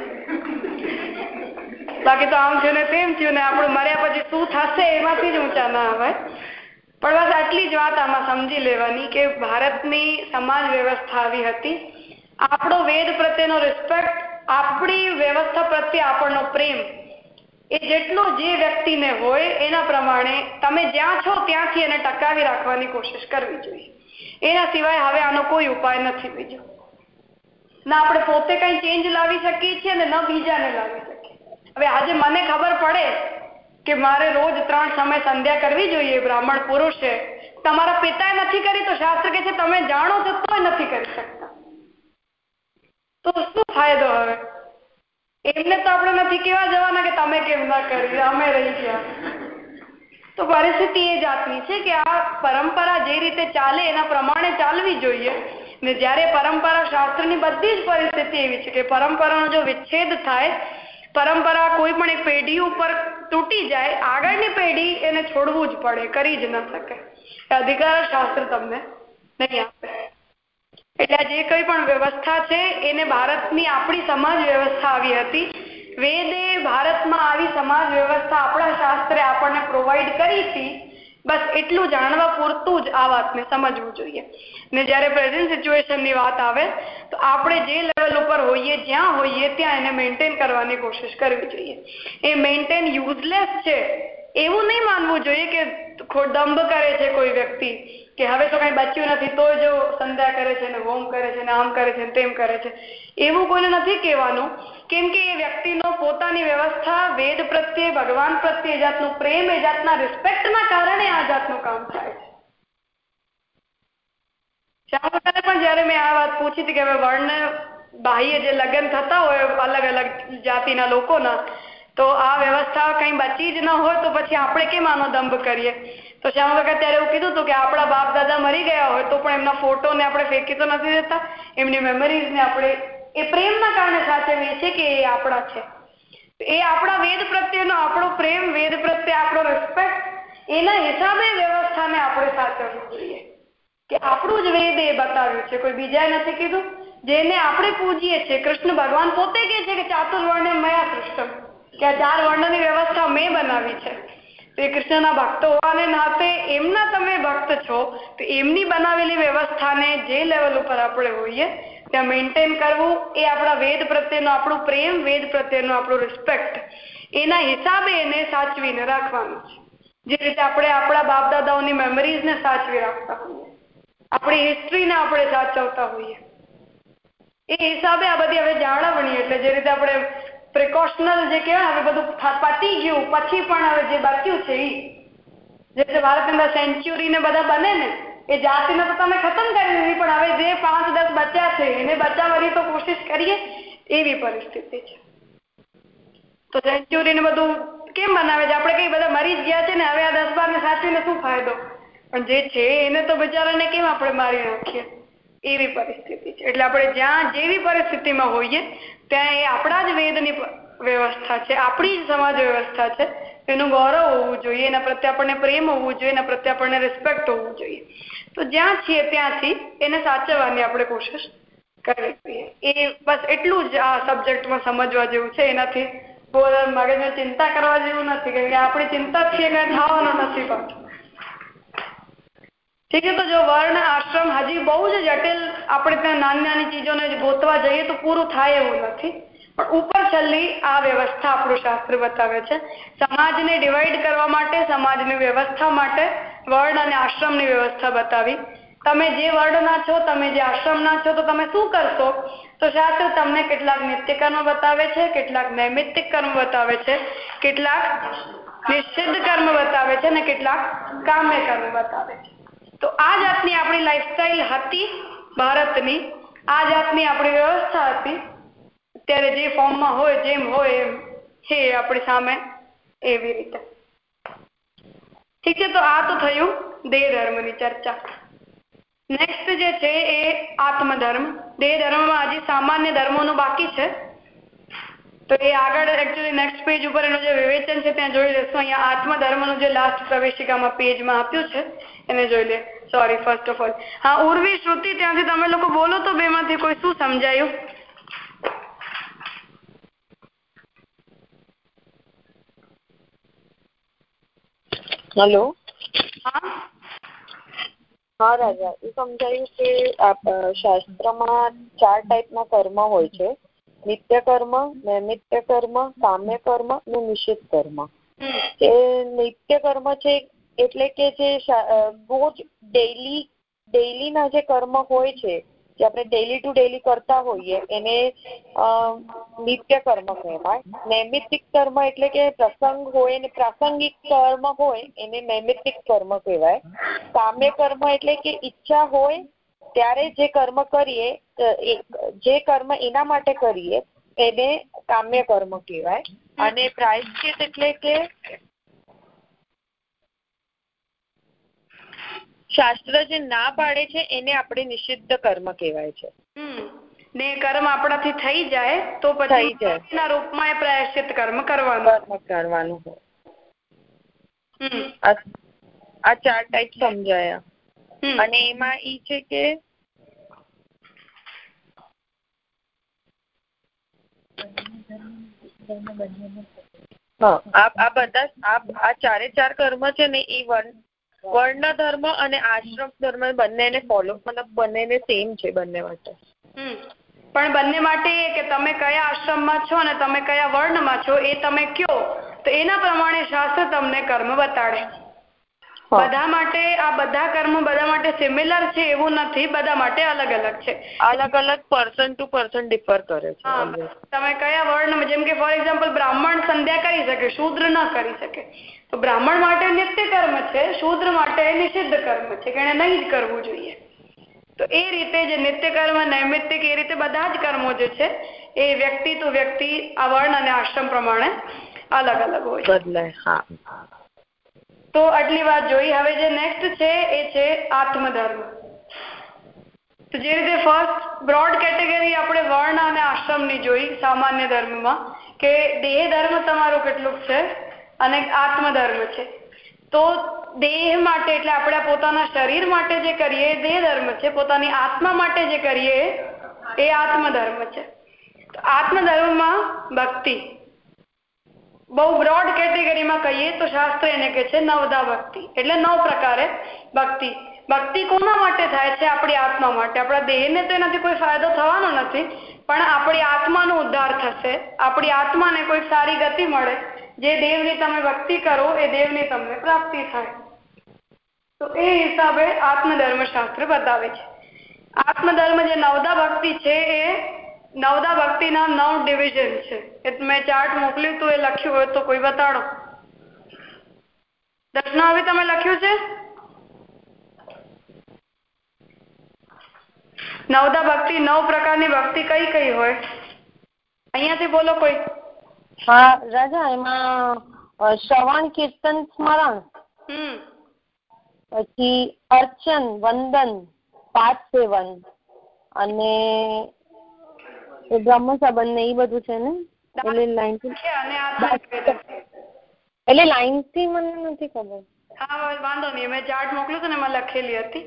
બાકી તો આમ થયું ને તેમ થયું ને આપણું મર્યા પછી શું થશે એમાંથી જ ઊંચા ના આવે પણ બસ આટલી જ વાત આમાં સમજી લેવાની કે ભારતની સમાજ વ્યવસ્થા આવી હતી. આપણો વેદ પ્રત્યેનો રિસ્પેક્ટ આપણી વ્યવસ્થા પ્રત્યે આપણનો પ્રેમ, એ જેટલો જે વ્યક્તિને હોય એના પ્રમાણે તમે જ્યાં છો ત્યાંથી એને ટકાવી રાખવાની કોશિશ કરવી જોઈએ. એના સિવાય હવે આનો કોઈ ઉપાય નથી બીજો. ના, આપણે પોતે કઈ ચેન્જ લાવી શકીએ છીએ અને ન બીજાને લાવી શકીએ. હવે આજે મને ખબર પડે કે મારે રોજ ત્રણ સમય સંધ્યા કરવી જોઈએ, બ્રાહ્મણ પુરુષે. તમારા પિતાએ નથી કરી તો શાસ્ત્ર કે છે તમે જાણો છો તોય નથી કરી શકતા. તો શું ફાયદો હવે? એમને તો આપણે નથી કેવા જવાના કે તમે કેમ ના કરી અમે રહી ગયા. તો પરિસ્થિતિ એ જાતની છે કે આ પરંપરા જે રીતે ચાલે એના પ્રમાણે ચાલવી જોઈએ. ને જ્યારે પરંપરા શાસ્ત્રની બધી જ પરિસ્થિતિ એવી છે કે પરંપરાનો જો વિચ્છેદ થાય પરંપરા કોઈ પણ એક પેઢી ઉપર તૂટી જાય, આગળની પેઢી એને છોડવું જ પડે, કરી જ ન શકે. અધિકાર શાસ્ત્ર તમને નહીં આપે. એટલે જે કઈ પણ વ્યવસ્થા છે, એને ભારતની આપણી સમાજ વ્યવસ્થા આવી હતી. વેદે ભારતમાં આવી સમાજ વ્યવસ્થા આપણા શાસ્ત્રે આપણને પ્રોવાઈડ કરી હતી. બસ એટલું જાણવા પૂરતું જ આ વાતને સમજવું જોઈએ. ને જ્યારે પ્રેઝન્ટ સિચ્યુએશનની વાત આવે, તો આપણે જે લેવલ ઉપર હોઈએ, જ્યાં હોઈએ, ત્યાં એને મેન્ટેન કરવાની કોશિશ કરવી જોઈએ. એ મેન્ટેન યુઝલેસ છે, એવું નહીં માનવું જોઈએ કે દંભ કરે છે કોઈ વ્યક્તિ, કે હવે તો કઈ બચ્યું નથી, તો જો સંધ્યા કરે છે ને હોમ કરે છે ને આમ કરે છે ને તેમ કરે છે. એવું કોઈને નથી કહેવાનું. કેમ કે એ વ્યક્તિનો પોતાની વ્યવસ્થા, વેદ પ્રત્યે, ભગવાન પ્રત્યે જાતનું પ્રેમ, એ જાતના રિસ્પેક્ટના કારણે આ જાતનું કામ થાય છે. શ્યામકારે પણ જયારે મેં આ વાત પૂછી હતી કે હવે વર્ણ બાહ્ય જે લગ્ન થતા હોય, અલગ અલગ જાતિના લોકોના, તો આ વ્યવસ્થા કઈ બચી જ ન હોય તો પછી આપણે કેમ આનો દંભ કરીએ? તો શ્યામ કાકા ત્યારે એવું કીધું હતું કે આપણા બાપ દાદા મરી ગયા હોય તો પણ એમના ફોટોને આપણે ફેંકી તો નથી દેતા, એમની મેમરીઝને આપણે એ પ્રેમના કારણે સાચવીએ છીએ કે એ આપણા છે? એ આપણા વેદ પ્રત્યેનો આપણો પ્રેમ, વેદ પ્રત્યે આપણો રિસ્પેક્ટ એના હિસાબે વ્યવસ્થાને આપણે સાચવવી જોઈએ. કે આપણું જ વેદ એ બતાવ્યું છે. કોઈ બીજાએ નથી કીધું? જેને આપણે પૂજીએ છીએ. કૃષ્ણ ભગવાન પોતે કહે છે કે ચાતુર્વર્ણ મયા કૃષ્ણ કે આ ચાર વર્ણની વ્યવસ્થા મેં બનાવી છે. શ્રી કૃષ્ણના ભક્તો હોવાને નાતે એમના તમે ભક્ત છો, તો એમની બનાવેલી વ્યવસ્થાને જે લેવલ ઉપર આપણે હોઈએ ત્યાં મેન્ટેન કરવું એ આપણા વેદ પ્રત્યેનો, આપણું પ્રેમ, વેદ પ્રત્યેનો આપણો રિસ્પેક્ટ એના હિસાબે એને સાચવીને રાખવાનું છે. જે રીતે આપણે આપણા બાપ દાદાઓની મેમરીઝને સાચવી રાખતા હોઈએ. આપણી હિસ્ટ્રીને આપણે સાચવતા હોઈએ. એ હિસાબે આ બધી હવે જાળવણી, એટલે જે રીતે આપણે પ્રિકોશનલ જે કહેવાય હવે બધું પતી ગયું, પછી પણ હવે જે બાકી છે એ જે ભારતની અંદર સેન્ચ્યુરી ને બધા બને ને એ જાતિને તો તમે ખતમ કરી દીધી, પણ હવે જે પાંચ દસ બચ્યા છે, એને બચાવવાની તો કોશિશ કરીએ, એવી પરિસ્થિતિ છે. તો સેન્ચુરી ને બધું કેમ બનાવે છે? આપણે કઈ બધા મરી જ ગયા છે ને, હવે આ દસ બાર ને સાચવીને શું ફાયદો? પણ જે છે, એને તો બિચારાને કેમ આપણે મારી નાખીએ? એવી પરિસ્થિતિ છે. એટલે આપણે જ્યાં જેવી પરિસ્થિતિમાં હોઈએ, ત્યાં એ આપણા જ વેદની વ્યવસ્થા છે, આપણી જ સમાજ વ્યવસ્થા છે. એનું ગૌરવ હોવું જોઈએ, એના પ્રત્યે આપણને પ્રેમ હોવું જોઈએ, એના પ્રત્યે આપણને રિસ્પેક્ટ હોવું જોઈએ. તો જ્યાં છીએ ત્યાંથી એને સાચવવાની આપણે કોશિશ કરવી જોઈએ. એ બસ એટલું જ આ સબ્જેક્ટમાં સમજવા જેવું છે. એનાથી બહુ મગજમાં ચિંતા કરવા જેવું વર્ણ આશ્રમ હજી બહુ જ જટિલ આપણે ત્યાં નાની નાની ચીજોને ગોતવા જઈએ તો પૂરું થાય એવું નથી. પણ ઉપર છેલ્લી આ વ્યવસ્થા આપણું શાસ્ત્ર બતાવે છે. સમાજને ડિવાઈડ કરવા માટે, સમાજની વ્યવસ્થા માટે વર્ણ અને આશ્રમની વ્યવસ્થા બતાવી. તમે જે વર્ણના છો, તમે જે આશ્રમના છો, તો તમે શું કરશો? તો શાસ્ત્ર તમને કેટલાક નિત્ય કર્મ બતાવે છે, કેટલાક નૈમિત્તિક કર્મ બતાવે છે, કેટલાક નિષિદ્ધ કર્મ બતાવે છે અને કેટલાક કામ્ય કર્મ બતાવે છે. તો આ જાતની આપણી લાઈફસ્ટાઈલ હતી ભારતની. આ જાતની આપણી વ્યવસ્થા હતી. અત્યારે જે ફોર્મમાં હોય, જેમ હોય એમ છે આપણી સામે એવી રીતે. ઠીક છે તો આ તો થયું દેહ ધર્મની ચર્ચા નેક્સ્ટ જે છે એ આત્મધર્મ દેહ ધર્મમાં હજી સામાન્ય ધર્મોનું બાકી છે તો એ આગળ એકચ્યુઅલી નેક્સ્ટ પેજ ઉપર એનું જે વિવેચન છે ત્યાં જોઈ લેશું અહીંયા આત્મધર્મનું જે લાસ્ટ પ્રવેશિકામાં પેજમાં આપ્યું છે, એને જોઈ લે। સોરી ફર્સ્ટ ઓફ ઓલ હા, ઉર્વી શ્રુતિ, ત્યાંથી તમે લોકો બોલો તો બેમાંથી કોઈ શું સમજાયું? હેલો. હા. હા રાજા. એ સમજાયું કે શાસ્ત્રમાં ચાર ટાઈપના કર્મ હોય છે. નિત્ય કર્મ નૈમિત્ય કર્મ કામ્ય કર્મ અને નિશ્ચિત કર્મ. એ નિત્ય કર્મ છે એટલે કે જે રોજ ડેઈલી ડેઈલીના જે કર્મ હોય છે જે આપણે ડેલી ટુ ડેલી કરતા હોઈએ, એને નિત્ય કર્મ કહેવાય. નૈમિત્તિક કર્મ એટલે કે પ્રસંગ હોય ને પ્રાસંગિક કર્મ હોય, એને નૈમિત્તિક કર્મ કહેવાય. કામ્ય કર્મ એટલે કે ઈચ્છા હોય, ત્યારે જે કર્મ કરીએ જે કર્મ એના માટે કરીએ, એને કામ્ય કર્મ કહેવાય. અને પ્રાયશ્ચિત એટલે કે શાસ્ત્ર જે ના પાડે છે એને આપણે નિષિદ્ધ કર્મ કહેવાય છે. ને કર્મ આપણાથી થઈ જાય તો પછી એના રૂપમાં એ પ્રાયશ્ચિત કર્મ કરવાનું. કરવાનું હોય. આ ચાર ટાઈપ સમજાયા. અને એમાં ઈ છે કે આ બધા આ ચારે ચાર કર્મ છે ને એ વર્ણ ધર્મ અને આશ્રમ ધર્મ બંનેને ફોલો મતલબ બંનેને સેમ છે બંને માટે. પણ બંને માટે કે તમે કયા આશ્રમમાં છો અને તમે કયા વર્ણમાં છો એ તમે કયો તો એના પ્રમાણે શાસ્ત્ર તમને કર્મ બતાડે. બધા માટે આ બધા કર્મ બધા માટે સિમિલર છે એવું નથી બધા માટે અલગ અલગ છે. અલગ અલગ પર્સન ટુ પર્સન ડિફર કરે છે તમે કયા વર્ણ જેમ કે ફોર એક્ઝામ્પલ બ્રાહ્મણ સંધ્યા કરી શકે શૂદ્ર ન કરી શકે. તો બ્રાહ્મણ માટે નિત્ય કર્મ છે શૂદ્ર માટે નિષિદ્ધ કર્મ છે કે એને નહીં જ કરવું જોઈએ. તો એ રીતે જે નિત્ય કર્મ નૈમિત્તિક એ રીતે બધા જ કર્મો જે છે એ વ્યક્તિ તો વ્યક્તિ આ વર્ણ અને આશ્રમ પ્રમાણે અલગ અલગ હોય છે. તો આટલી વાત જોઈ. હવે જે નેક્સ્ટ છે એ છે આત્મધર્મ. તો જે રીતે ફર્સ્ટ બ્રોડ કેટેગરી આપણે વર્ણ અને આશ્રમની જોઈ સામાન્ય ધર્મમાં કે દેહ ધર્મ તમારો કેટલુંક છે? અને આત્મધર્મ છે. તો દેહ માટે એટલે આપણે પોતાના શરીર માટે જે કરીએ એ દેહ ધર્મ છે, પોતાની આત્મા માટે જે કરીએ, એ આત્મધર્મ છે. આત્મધર્મમાં ભક્તિ. બહુ બ્રોડ કેટેગરીમાં કહીએ તો શાસ્ત્ર એને કહે છે નવદા ભક્તિ. એટલે નવ પ્રકારે ભક્તિ. ભક્તિ કોના માટે થાય છે? આપણી આત્મા માટે. આપણા દેહને તો એનાથી કોઈ ફાયદો થવાનો નથી, પણ આપણી આત્માનો ઉદ્ધાર થશે. આપણી આત્માને કોઈ સારી ગતિ મળે. જે દેવની તમે ભક્તિ કરો, એ દેવની તમને પ્રાપ્તિ થાય. તો એ હિસાબે આત્મધર્મ શાસ્ત્ર બતાવે છે. આત્મધર્મ જે નવદા ભક્તિ છે, એ નવદા ભક્તિના નવ ડિવિઝન છે. એ મેં ચાર્ટ મોકલ્યું હતું એ લખ્યું હોય તો કોઈ બતાડો. દર્શનાવી તમે લખ્યું છે? નવદા ભક્તિ નવ પ્રકારની ભક્તિ કઈ કઈ હોય? અહીંયાથી બોલો કોઈ. હા રાજા એમાં શ્રવણ કીર્તન સ્મરણ. પછી અર્ચન વંદન પાઠ સેવન અને બ્રહ્મ સંબંધ ને એ બધું છે ને? એટલે લાઈનથી એટલે લાઈનથી મને નથી ખબર. હા વાંધો નહીં. મેં ચાર્ટ મોકલ્યું હતું ને એમાં લખેલી હતી.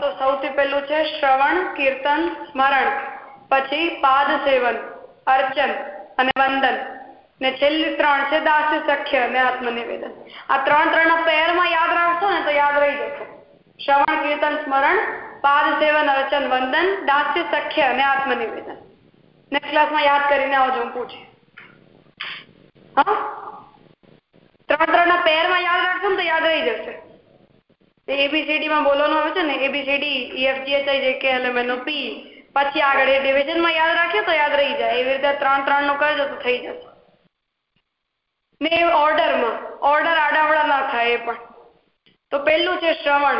તો સૌથી પહેલું છે શ્રવણ કીર્તન સ્મરણ. પછી પાદ સેવન અર્ચન. અને વંદન. ને છેલ્લી ત્રણ છે દાસ્ય સખ્ય, અને આત્મનિવેદન. આ ત્રણ ત્રણના પેરમાં યાદ રાખશો ને તો યાદ રહી જશે. શ્રવણ, કીર્તન, સ્મરણ, પાદ સેવન, અર્ચન, વંદન, દાસ્ય, સખ્ય અને આત્મનિવેદન. નેક્સ્ટ યાદ કરીને આવજો, હું પૂછી. હા? ત્રણ ત્રણના પેરમાં યાદ રાખશો ને તો યાદ રહી જશે. એબીસીડી માં બોલવાનું આવે છે ને એબીસીડી ઈએફજીએચઆઈ જે કે એલ એમ પી પછી આગળ એ ડિવિઝનમાં યાદ રાખીએ તો યાદ રહી જાય. એવી રીતે ત્રણ ત્રણનું કરજો તો થઈ જશે. ને એ ઓર્ડરમાં, ઓર્ડર આડાવડા ના થાય એ પણ. તો પહેલું છે શ્રવણ.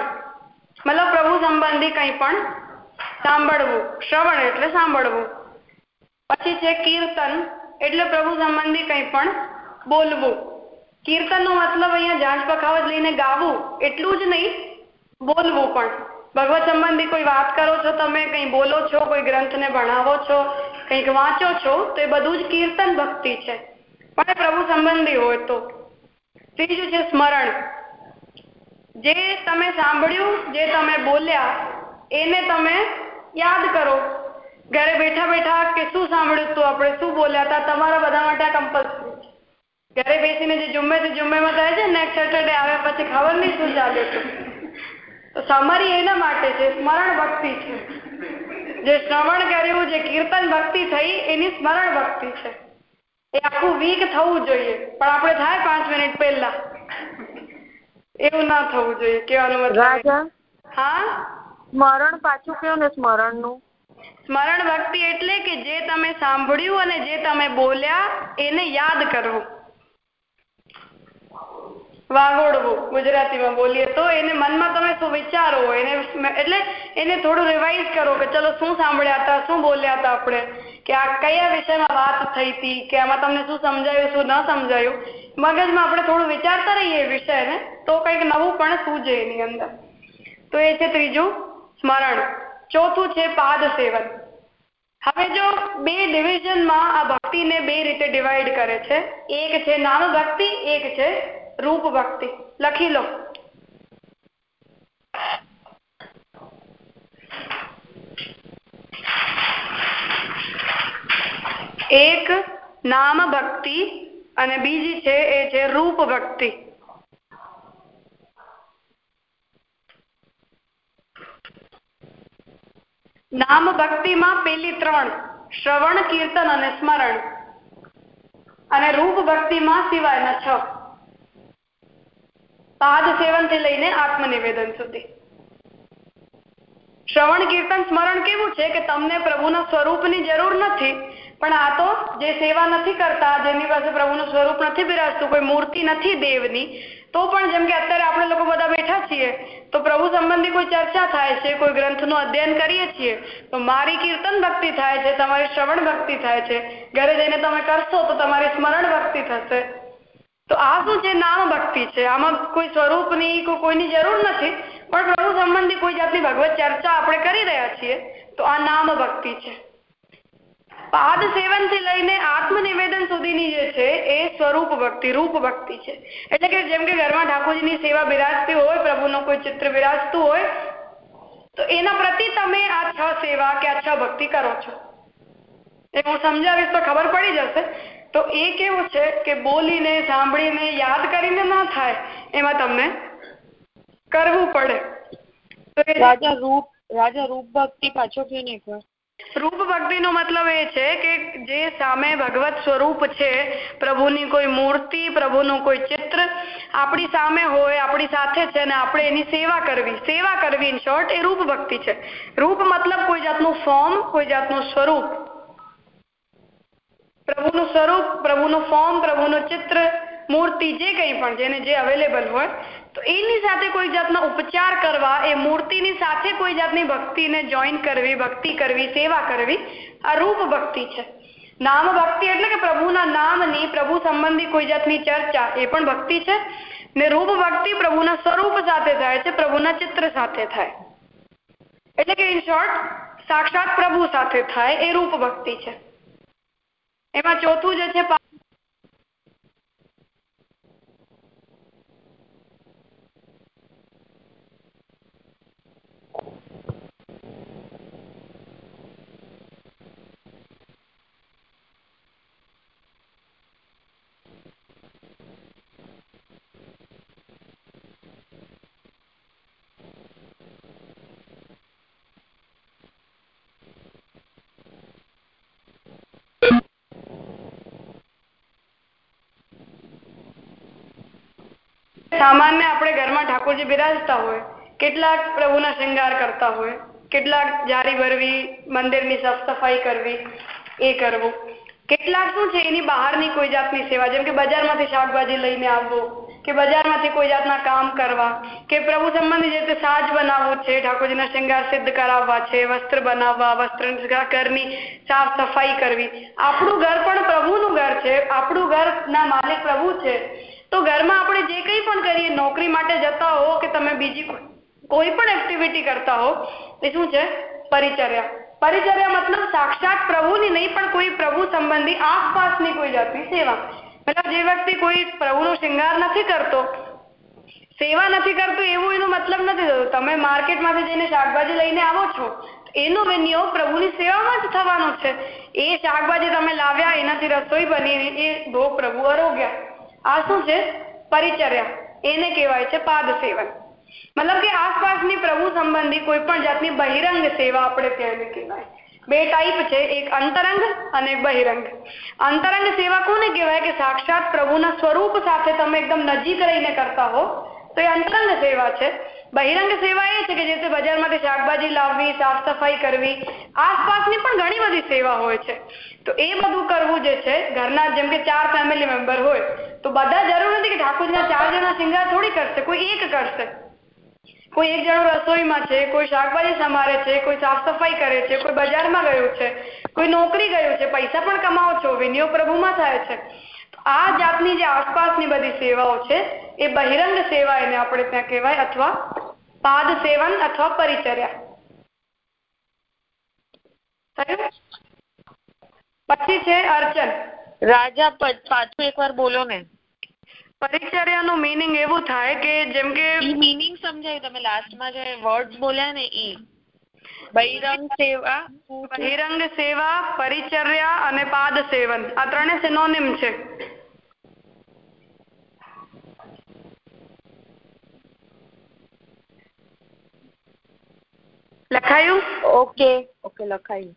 મતલબ પ્રભુ સંબંધી કંઈ પણ સાંભળવું. શ્રવણ એટલે સાંભળવું. પછી છે કીર્તન. એટલે પ્રભુ સંબંધી કંઈ પણ બોલવું. કીર્તનનો મતલબ અહીંયા જાંચ પખાવત લઈને ગાવું. એટલું જ નહીં, બોલવું પણ. ભગવત સંબંધી કોઈ વાત કરો છો તમે, કંઈ બોલો છો, કોઈ ગ્રંથને ભણાવો છો, કંઈક વાંચો છો, તો એ બધું જ કીર્તન ભક્તિ છે. પણ પ્રભુ સંબંધી હોય તો. ત્રીજું છે સ્મરણ. જે તમે સાંભળ્યું, જે તમે બોલ્યા, એને તમે યાદ કરો. ઘરે બેઠા બેઠા કે શું સાંભળ્યું હતું આપણે, શું બોલ્યા હતા, તમારા બધા માટે આ કમ્પલસરી ઘરે બેસીને જે જુમ્મે થી જુમ્મેમાં થાય છે નેક્સ્ટ સેટરડે આવ્યા પછી ખબર નહીં શું ચાલ્યું હતું તો સમરી એના માટે છે સ્મરણ ભક્તિ છે. જે શ્રવણ કર્યું જે કીર્તન ભક્તિ થઈ એની સ્મરણ ભક્તિ છે. એ આખું વીક થવું જોઈએ. પણ આપણે થાય પાંચ મિનિટ પહેલા. એવું ના થવું જોઈએ કેવાનું મતલબ રાજા? હા? સ્મરણ પાછું કયો ને સ્મરણનું સ્મરણ ભક્તિ એટલે કે જે તમે સાંભળ્યું અને જે તમે બોલ્યા એને યાદ કરવું વાગોડવું ગુજરાતીમાં બોલીએ, તો એને મનમાં તમે શું વિચારો? એને એટલે એને થોડું રિવાઇઝ કરો કે ચલો શું સાંભળ્યા હતા, શું બોલ્યા હતા આપણે? કે આ કયા વિષયમાં વાત થઈ હતી? કે આમાં તમને શું સમજાયું, શું ન સમજાયું? મગજમાં આપણે થોડું વિચારતા રહીએ એ વિષયને, તો કંઈક નવું પણ સૂજે એની અંદર. તો એ છે ત્રીજું સ્મરણ. ચોથું છે પાદ સેવન. હવે જો બે ડિવિઝનમાં આ ભક્તિને બે રીતે ડિવાઈડ કરે છે. એક છે નામ ભક્તિ, એક છે રૂપ ભક્તિ. લખી લો. એક નામ ભક્તિ અને બીજી છે એ છે રૂપ ભક્તિ. નામ ભક્તિમાં પેલી ત્રણ, શ્રવણ, કીર્તન અને સ્મરણ. અને રૂપ ભક્તિમાં સિવાયના છ. પાદ સેવનથી લઈને આત્મનિવેદન સુધી. શ્રવણ, કીર્તન, સ્મરણ કેવું છે કે તમને પ્રભુના સ્વરૂપની જરૂર નથી, પણ આ તો જે સેવા નથી કરતા, જેની પાસે પ્રભુનું સ્વરૂપ નથી બિરાજતું, કોઈ મૂર્તિ નથી દેવની, તો પણ જેમ કે અત્યારે આપણે લોકો બધા બેઠા છીએ, તો પ્રભુ સંબંધી કોઈ ચર્ચા થાય છે, કોઈ ગ્રંથનું અધ્યયન કરીએ છીએ, તો મારી કીર્તન ભક્તિ થાય છે, તમારી શ્રવણ ભક્તિ થાય છે, ઘરે જઈને તમે કરશો તો તમારી સ્મરણ ભક્તિ થશે. તો આ શું છે? નામ ભક્તિ છે. આમાં કોઈ સ્વરૂપની કોઈ કોઈની જરૂર નથી, પણ પ્રભુ સંબંધી કોઈ જાતની ભગવત ચર્ચા આપણે કરી રહ્યા છીએ, તો આ નામ ભક્તિ છે. પાદ સેવનથી લઈને આત્મનિવેદન સુધીની જે છે, એ સ્વરૂપ ભક્તિ, રૂપ ભક્તિ છે. એટલે કે જેમ કે ઘરમાં ઠાકોરજીની સેવા બિરાજતી હોય, પ્રભુનો કોઈ ચિત્ર બિરાજતું હોય, તો એના પ્રતિ તમે આ છ સેવા કે આ છ ભક્તિ કરો છો. એ હું સમજાવીશ તો ખબર પડી જશે તો એ કેવું છે કે બોલીને સાંભળીને યાદ કરીને ના થાય એમાં તમને કરવું પડે. રાજા રૂપ રાજા રૂપ ભક્તિ પાછો કયો ને એકવાર રૂપ ભક્તિનો મતલબ એ છે કે જે સામે ભગવત સ્વરૂપ છે પ્રભુની કોઈ મૂર્તિ પ્રભુનું કોઈ ચિત્ર આપણી સામે હોય આપણી સાથે છે ને આપણે એની સેવા કરવી. સેવા કરવી ઇન શોર્ટ એ રૂપ ભક્તિ છે. રૂપ મતલબ કોઈ જાતનું ફોર્મ કોઈ જાતનું સ્વરૂપ. પ્રભુનું સ્વરૂપ, પ્રભુનું ફોર્મ, પ્રભુનું ચિત્ર, મૂર્તિ જે કંઈ પણ જેને જે અવેલેબલ હોય, તો એની સાથે કોઈ જાતનો ઉપચાર કરવા, એ મૂર્તિની સાથે કોઈ જાતની ભક્તિને જોઈન કરવી, ભક્તિ કરવી, સેવા કરવી, આ રૂપ ભક્તિ છે. નામ ભક્તિ એટલે કે પ્રભુના નામની, પ્રભુ સંબંધી કોઈ જાતની ચર્ચા, એ પણ ભક્તિ છે. ને રૂપ ભક્તિ પ્રભુના સ્વરૂપ સાથે થાય છે, પ્રભુના ચિત્ર સાથે થાય. એટલે કે ઇન શોર્ટ સાક્ષાત પ્રભુ સાથે થાય, એ રૂપ ભક્તિ છે. એમાં ચોથું જે છે સામાન્ય આપણે ઘરમાં ઠાકોરજી બિરાજતા હોય, કેટલાક પ્રભુના શૃંગાર કરતા હોય, કેટલાક જારી ભરવી, મંદિરની સાફ સફાઈ કરવી, એ કરવું. કેટલાક શું છે, એની બહારની કોઈ જાતની સેવા, જેમ કે બજારમાંથી શાકભાજી લઈને આવવું, કે બજારમાંથી કોઈ જાતના કામ કરવા, કે પ્રભુ સંબંધી જે રીતે સાજ બનાવવું છે, ઠાકોરજીના શૃંગાર સિદ્ધ કરાવવા છે, વસ્ત્ર બનાવવા, વસ્ત્ર ઘરની સાફ સફાઈ કરવી. આપણું ઘર પણ પ્રભુનું ઘર છે, આપણું ઘરના માલિક પ્રભુ છે. તો ઘરમાં આપણે જે કંઈ પણ કરીએ, નોકરી માટે જતા હો કે તમે બીજી કોઈ પણ એક્ટિવિટી કરતા હો, એ શું છે? પરિચર્યા. પરિચર્યા મતલબ સાક્ષાત પ્રભુની નહીં, પણ કોઈ પ્રભુ સંબંધી આસપાસની કોઈ જાતની સેવા. મતલબ જે વ્યક્તિ કોઈ પ્રભુનો શિંગાર નથી કરતો, સેવા નથી કરતો, એવું એનો મતલબ નથી થતો. તમે માર્કેટમાંથી જઈને શાકભાજી લઈને આવો છો, એનો વિનિયોગ પ્રભુની સેવામાં જ થવાનો છે. એ શાકભાજી તમે લાવ્યા, એનાથી રસોઈ બની, એ ભોગ પ્રભુ અરોગ્યા. આ શું છે પરિચર્યા. એને કહેવાય છે પાદ સેવન મતલબ કે આસપાસની પ્રભુ સંબંધી કોઈ પણ જાતની બહિરંગ સેવા આપણે ત્યાં કહેવાય. બે ટાઈપ છે, એક અંતરંગ અને બહિરંગ. અંતરંગ સેવા કોને કહેવાય? કે સાક્ષાત પ્રભુના સ્વરૂપ સાથે તમે એકદમ નજીક રહીને કરતા હો, તો એ અંતરંગ સેવા છે. બહિરંગ સેવા એ છે કે જે બજારમાંથી શાકભાજી લાવવી, સાફ સફાઈ કરવી, આસપાસની પણ ઘણી બધી સેવા હોય છે. તો એ બધું કરવું જે છે, ઘરના જેમ કે ચાર ફેમિલી મેમ્બર હોય તો બધા જરૂર નથી કે ઠાકોરના ચાર જણા શિંગાર થોડી કરશે, કોઈ એક કરશે. કોઈ એક જણો રસોઈમાં છે, કોઈ શાકભાજી સમારે છે, કોઈ સાફ સફાઈ કરે છે, કોઈ બજારમાં ગયું છે, કોઈ નોકરી ગયું છે, પૈસા પણ કમાવો છો વિનિયોગ પ્રભુમાં થાય છે. આ જાતની જે આસપાસની બધી સેવાઓ છે, એ બહિરંગ સેવા એને આપણે ત્યાં કહેવાય અથવા પાદ સેવન અથવા પરિચર્યા. પછી છે અર્ચન. રાજા, પાછું એકવાર બોલો ને. પરિચર્યાનું મીનિંગ એવું થાય કે જેમ કે મીનિંગ સમજાય તમે લાસ્ટમાં જે વર્ડ બોલ્યા ને ઈ. બહિરંગ સેવા બહિરંગ સેવા પરિચર્યા અને પાદ સેવન. આ ત્રણે સિનોનિમ છે. લખાયું? ઓકે ઓકે લખાયું.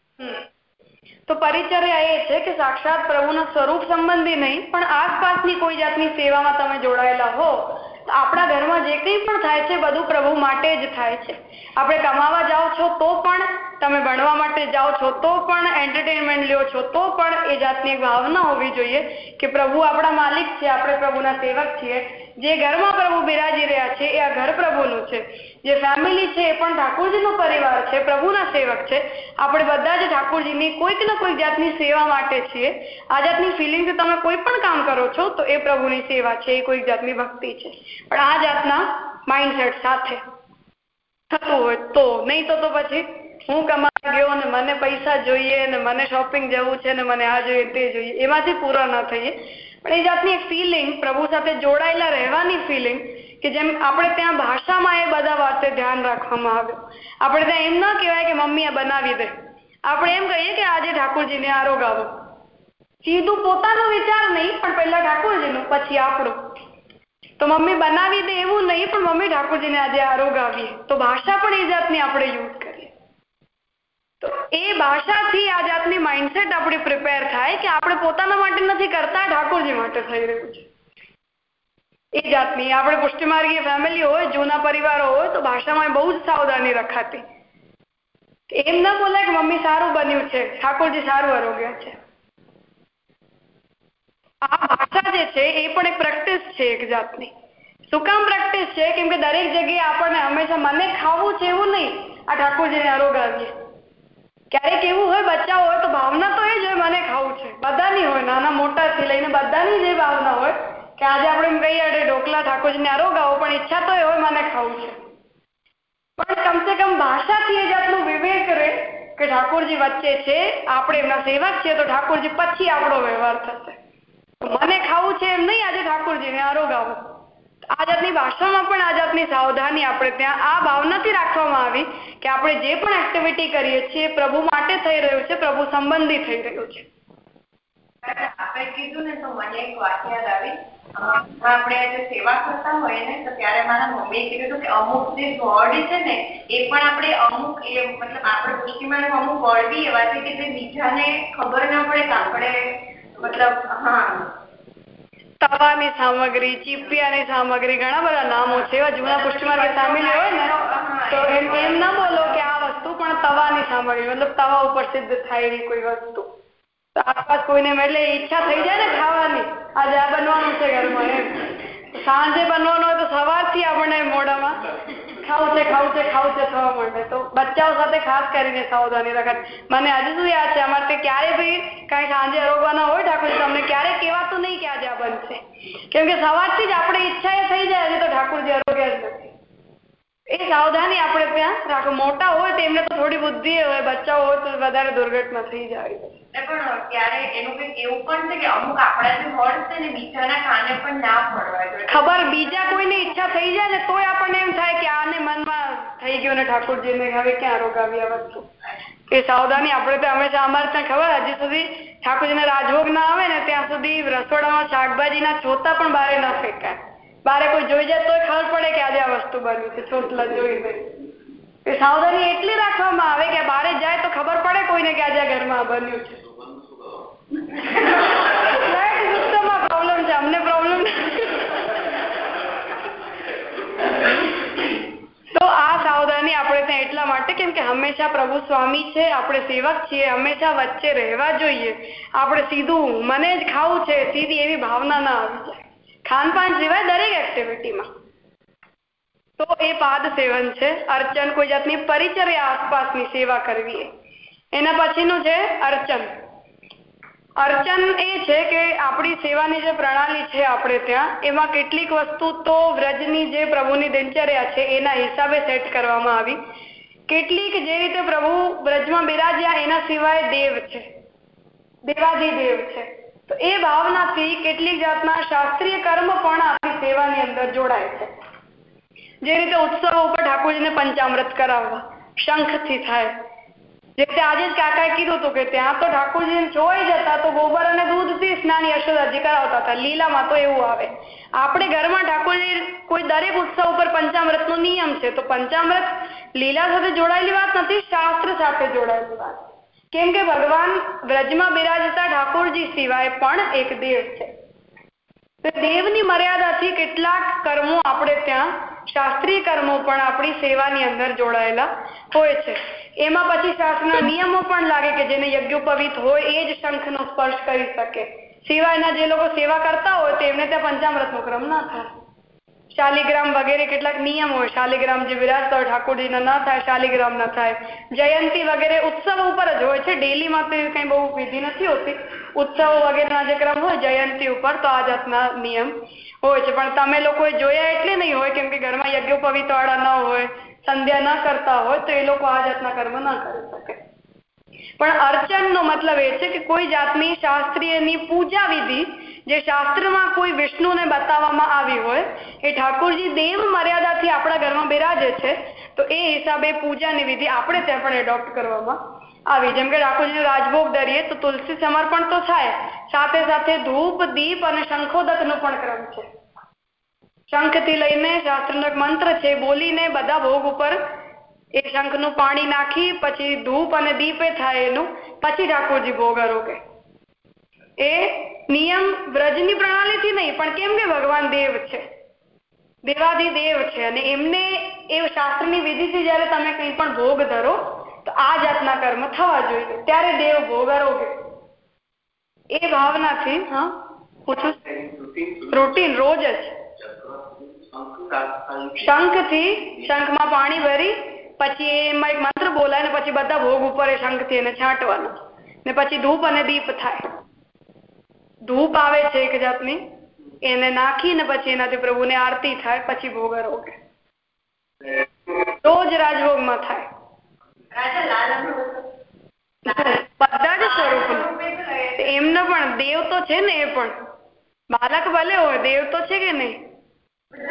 તો પરિચર્યા એ છે કે સાક્ષાત પ્રભુના સ્વરૂપ સંબંધી નહીં, પણ આસપાસની કોઈ જાતની સેવામાં તમે જોડાયેલા હો. તો આપણા ઘરમાં જે કંઈ પણ થાય છે, બધું પ્રભુ માટે જ થાય છે. આપણે કમાવા જાઓ છો તો પણ, તમે ભણવા માટે જાઓ છો તો પણ એન્ટરટેનમેન્ટ લ્યો છો તો પણ, એ જાતની ભાવના હોવી જોઈએ કે પ્રભુ આપણા માલિક છે, આપણે પ્રભુના સેવક છીએ. જે ઘરમાં પ્રભુ બિરાજી રહ્યા છે એ આ ઘર પ્રભુનું છે. જે ફેમિલી છે એ પણ ઠાકોરજીનો પરિવાર છે, પ્રભુના સેવક છે. આપણે બધા જ ઠાકોરજીની કોઈક ને કોઈક જાતની સેવા માટે છીએ. આ જાતની ફિલિંગ તમે કોઈ પણ કામ કરો છો તો એ પ્રભુની સેવા છે, એ કોઈક જાતની ભક્તિ છે. પણ આ જાતના માઇન્ડસેટ સાથે થતું હોય તો, નહીં તો પછી હું કમાવા ગયો ને મને પૈસા જોઈએ ને મને શોપિંગ જવું છે ને મને આ જોઈએ તે જોઈએ, એમાંથી પૂરા ન થઈએ. પણ એ જાતની ફિલિંગ પ્રભુ સાથે જોડાયેલા રહેવાની ફિલિંગ કે જેમ આપણે ત્યાં ભાષામાં એ બધા વાતે ધ્યાન રાખવામાં આવ્યું આપણે ત્યાં એમ ન કહેવાય કે મમ્મી આ બનાવી દે. આપણે એમ કહીએ કે આજે ઠાકોરજીને આરો આવો સીધું પોતાનો વિચાર નહીં, પણ પહેલા ઠાકોરજીનું, પછી આપણું. તો મમ્મી બનાવી દે એવું નહીં, પણ મમ્મી ઠાકોરજીને આજે આરો ગાવીએ તો ભાષા પણ એ જાતની આપણે યુઝ તો એ ભાષાથી આ જાતની માઇન્ડસેટ આપણી પ્રિપેર થાય કે આપણે પોતાના માટે નથી કરતા, ઠાકોરજી માટે થઈ રહ્યું છે. એ જાતની, આપણે પુષ્ટિમાર્ગીય ફેમિલી હોય, જૂના પરિવારો હોય, તો ભાષામાં બહુ જ સાવધાની રખાતી. એમ ના બોલાય કે મમ્મી સારું બન્યું છે, ઠાકોરજી સારું આરોગ્ય છે. આ ભાષા જે છે, એ પણ એક પ્રેક્ટિસ છે એક જાતની. શું કામ પ્રેક્ટિસ છે? કેમ કે દરેક જગ્યાએ આપણને હંમેશા મને ખાવું છે એવું નહીં. આ ઠાકોરજીને આરોગાવીએ ક્યારેક એવું હોય બચ્ચા હોય, તો ભાવના તો એ જ હોય, મને ખાવું છે. બધાની હોય, નાના મોટાથી લઈને બધાની જે ભાવના હોય, કે આજે આપણે એમ કહીએ, અરે, ઢોકલા ઠાકોરજીને આરોગાવો પણ ઈચ્છા તો એ હોય, મને ખાવું છે. પણ કમસે કમ ભાષાથી એ જાતનો વિવેક રહે કે ઠાકોરજી વચ્ચે છે, આપણે એમના સેવક છીએ, તો ઠાકોરજી પછી આપણો વ્યવહાર થશે. મને ખાવું છે એમ નહીં, આજે ઠાકોરજીને આરોગાવો આ જાતની ભાષામાં પણ આ જાતની સાવધાની આપણે ત્યાં આ ભાવનાથી રાખવામાં આવી કે આપણે જે પણ એક્ટિવિટી કરીએ છીએ, પ્રભુ માટે થઈ રહ્યું છે, પ્રભુ સંબંધી થઈ રહ્યું છે. આપણે કીધું ને તો મને એક વાત યાદ આવી. આપણે સેવા કરતા હોય ને તો ત્યારે મારા મમ્મીએ કીધું કે અમુક જે વર્ડ છે ને, એ પણ આપણે અમુક એ મતલબ આપણે પુષ્ટિમાં અમુક વર્ડ બી એવા છે કે જે બીજાને ખબર ના પડે કે આપણે મતલબ, હા. તવાની સામગ્રી, ચીપિયાની સામગ્રી, ઘણા બધા નામો છે. એવા જૂના પુષ્ટિમાર્ગે સામેલ હોય ને, તો એમ એમ ના બોલો કે આ વસ્તુ પણ તવાની સામગ્રી, મતલબ તવા ઉપર સિદ્ધ થાય એવી કોઈ વસ્તુ. આસપાસ કોઈને એટલે ઈચ્છા થઈ જાય ને ખાવાની, આજે આ બનવાનું છે ઘરમાં એમ. સાંજે બનવાનું હોય તો સવારથી આપણને મોઢામાં ખાવું છે ખાવું છે ખાવું છે થવા માંડે. તો બચ્ચાઓ સાથે ખાસ કરીને સાવધાની રાખે મને હજુ સુધી યાદ છે? અમારે ક્યારે બી કઈ સાંજે અરોગવાના હોય ઠાકોરજી તમને ક્યારે કહેવાતું નહીં કે આજે આ બનશે કેમ કે સવારથી જ આપણે ઈચ્છા એ થઈ જાય, હજી તો ઠાકોરજી અરોગ્યા જ નથી. એ સાવધાની આપણે ત્યાં રાખો. મોટા હોય તો એમને તો થોડી બુદ્ધિ હોય બચ્ચા હોય તો વધારે દુર્ઘટના થઈ જાય. પણ ત્યારે એનું કંઈક એવું પણ છે કે અમુક આપણા જે વર્ડ છે ને બીજાના કાને પણ ના પડવા જોઈએ ખબર બીજા કોઈને ઈચ્છા થઈ જાય ને તોય આપણને એમ થાય કે આને મનમાં થઈ ગયું ને ઠાકોરજીને હવે ક્યાં રોગાવી આ વસ્તુ. એ સાવધાની આપણે તો હંમેશા અમારે ત્યાં ખબર હજી સુધી ઠાકોરજીને રાજભોગ ના આવે ને ત્યાં સુધી રસોડામાં શાકભાજીના છોતા પણ બારે ન ફેંકાય. બારે કોઈ જોઈ જાય તોય ખબર પડે કે આજે આ વસ્તુ બની છે. ચોટલા જોઈને એ સાવધાની એટલી રાખવામાં આવે કે બારે જાય તો ખબર પડે કોઈને કે આજે ઘરમાં બન્યું છે. અમને પ્રોબ્લેમ તો આ સાવધાની આપણે ત્યાં એટલા માટે કેમ કે હંમેશા પ્રભુ સ્વામી છે, આપણે સેવક છીએ, હંમેશા વચ્ચે રહેવા જોઈએ. આપણે સીધું મને જ ખાવું છે, સીધી એવી ભાવના ના આવી જાય. ખાનપાન સિવાય દરેક એક્ટિવિટીમાં તો એ પાદ સેવન છે. અર્ચન કોઈ જાતની પરિચર્યા આસપાસની સેવા કરવી એના પછીનું છે અર્ચન. અર્ચન એ છે કે આપણી સેવાની જે પ્રણાલી છે આપણે ત્યાં, એમાં કેટલીક વસ્તુ તો વ્રજની જે પ્રભુની દિનચર્યા છે એના હિસાબે સેટ કરવામાં આવી. કેટલીક જે રીતે પ્રભુ વ્રજમાં બિરાજ્યા એના સિવાય દેવ છે. દેવાધિદેવ છે. તો એ ભાવનાથી કેટલીક જાતના શાસ્ત્રીય કર્મ પણ આપણી સેવાની અંદર જોડાય છે. જે રીતે ઉત્સવો ઉપર ઠાકોરજીને પંચામૃત કરાવવા, શંખથી થાય. જે આજે જ કાકાએ કીધું હતું કે ત્યાં તો ઠાકોરજી જોઈ જતા તો ગોબર અને દૂધથી સ્નાન યશોદાજી કરાવતા હતા. લીલામાં તો એવું આવે. આપણે ઘરમાં ઠાકોરજી કોઈ દરેક ઉત્સવ ઉપર પંચામૃતનો નિયમ છે, તો પંચામૃત લીલા સાથે જોડાયેલી વાત નથી, શાસ્ત્ર સાથે જોડાયેલી વાત. કેમ કે ભગવાન વ્રજમાં બિરાજતા ઠાકોરજી સિવાય પણ એક દેવ છે. દેવની મર્યાદાથી કેટલાક કર્મો આપણે ત્યાં, શાસ્ત્રીય કર્મો પણ આપણી સેવાની અંદર જોડાયેલા હોય છે. એમાં પછી શાસ્ત્રના નિયમો પણ લાગે કે જેને યજ્ઞોપવિત હોય એ જ શંખનો સ્પર્શ કરી શકે. સિવાયના જે લોકો સેવા કરતા હોય તેમને ત્યાં પંચામૃતનો ક્રમ ના થાય. શાલિગ્રામ વગેરે કેટલાક નિયમ હોય. શાલિગ્રામ જે વિરાજતા હોય ઠાકોરજીના ના થાય, શાલિગ્રામ ના થાય. જયંતિ વગેરે ઉત્સવ ઉપર જ હોય છે. ડેલીમાં તો કઈ બહુ વિધિ નથી હોતી. ઉત્સવો વગેરેના જે ક્રમ હોય, જયંતિ ઉપર તો આ જાતના નિયમ હોય છે. પણ તમે લોકોએ જોયા એટલે નહીં હોય, કેમ કે ઘરમાં યજ્ઞોપવિતવાળા ન હોય, સંધ્યા ન કરતા હોય, તો એ લોકો આ જાતના કર્મ ના કરી શકે. પણ અર્ચનનો મતલબ એ છે કે કોઈ જાતની શાસ્ત્રીયની પૂજા વિધિ જે શાસ્ત્રમાં કોઈ વિષ્ણુને બતાવવામાં આવી હોય, એ ઠાકોરજી દેવ મર્યાદાથી આપણા ઘરમાં બિરાજે છે, તો એ હિસાબે પૂજાની વિધિ આપણે ત્યાં પણ એડોપ્ટ કરવામાં આવી. જેમ કે ઠાકોરજીને રાજભોગ ધરીએ, તો તુલસી સમર્પણ તો થાય, સાથે સાથે ધૂપ, દીપ અને શંખોદકનો પણ ક્રમ છે. શંખથી લઈને શાસ્ત્રનો મંત્ર છે, બોલીને બધા ભોગ ઉપર એ શંખનું પાણી નાખી, પછી ધૂપ અને દીપે થાય એનું, પછી ઠાકોરજી ભોગ આરોગે. એ નિયમ વ્રજની પ્રણાલીથી નહીં, પણ કેમ કે ભગવાન દેવ છે? દેવાધિદેવ છે અને એમને એ શાસ્ત્રની વિધિથી જ્યારે તમે કંઈ પણ ભોગ ધરો, તો આ જાતના કર્મ થવા જોઈએ. ત્યારે દેવ ભોગ આરોગે એ ભાવનાથી, હા? પૂછું. રૂટીન રોજ જ. શંખથી શંખમાં પાણી ભરી, પછી એમાં એક મંત્ર બોલાય ને પછી બધા ભોગ ઉપર એ શંખથી એને છાંટવાનું. ને પછી ધૂપ અને દીપ થાય. ધૂપ આવે છે એક જાતની એને નાખીને પછી એનાથી પ્રભુને આરતી થાય પછી ભોગ આરોગે રોજ રાજભોગમાં થાય. બધા જ સ્વરૂપ એમને પણ દેવ તો છે ને એ પણ. બાલક ભલે હોય દેવ તો છે કે નહીં? જ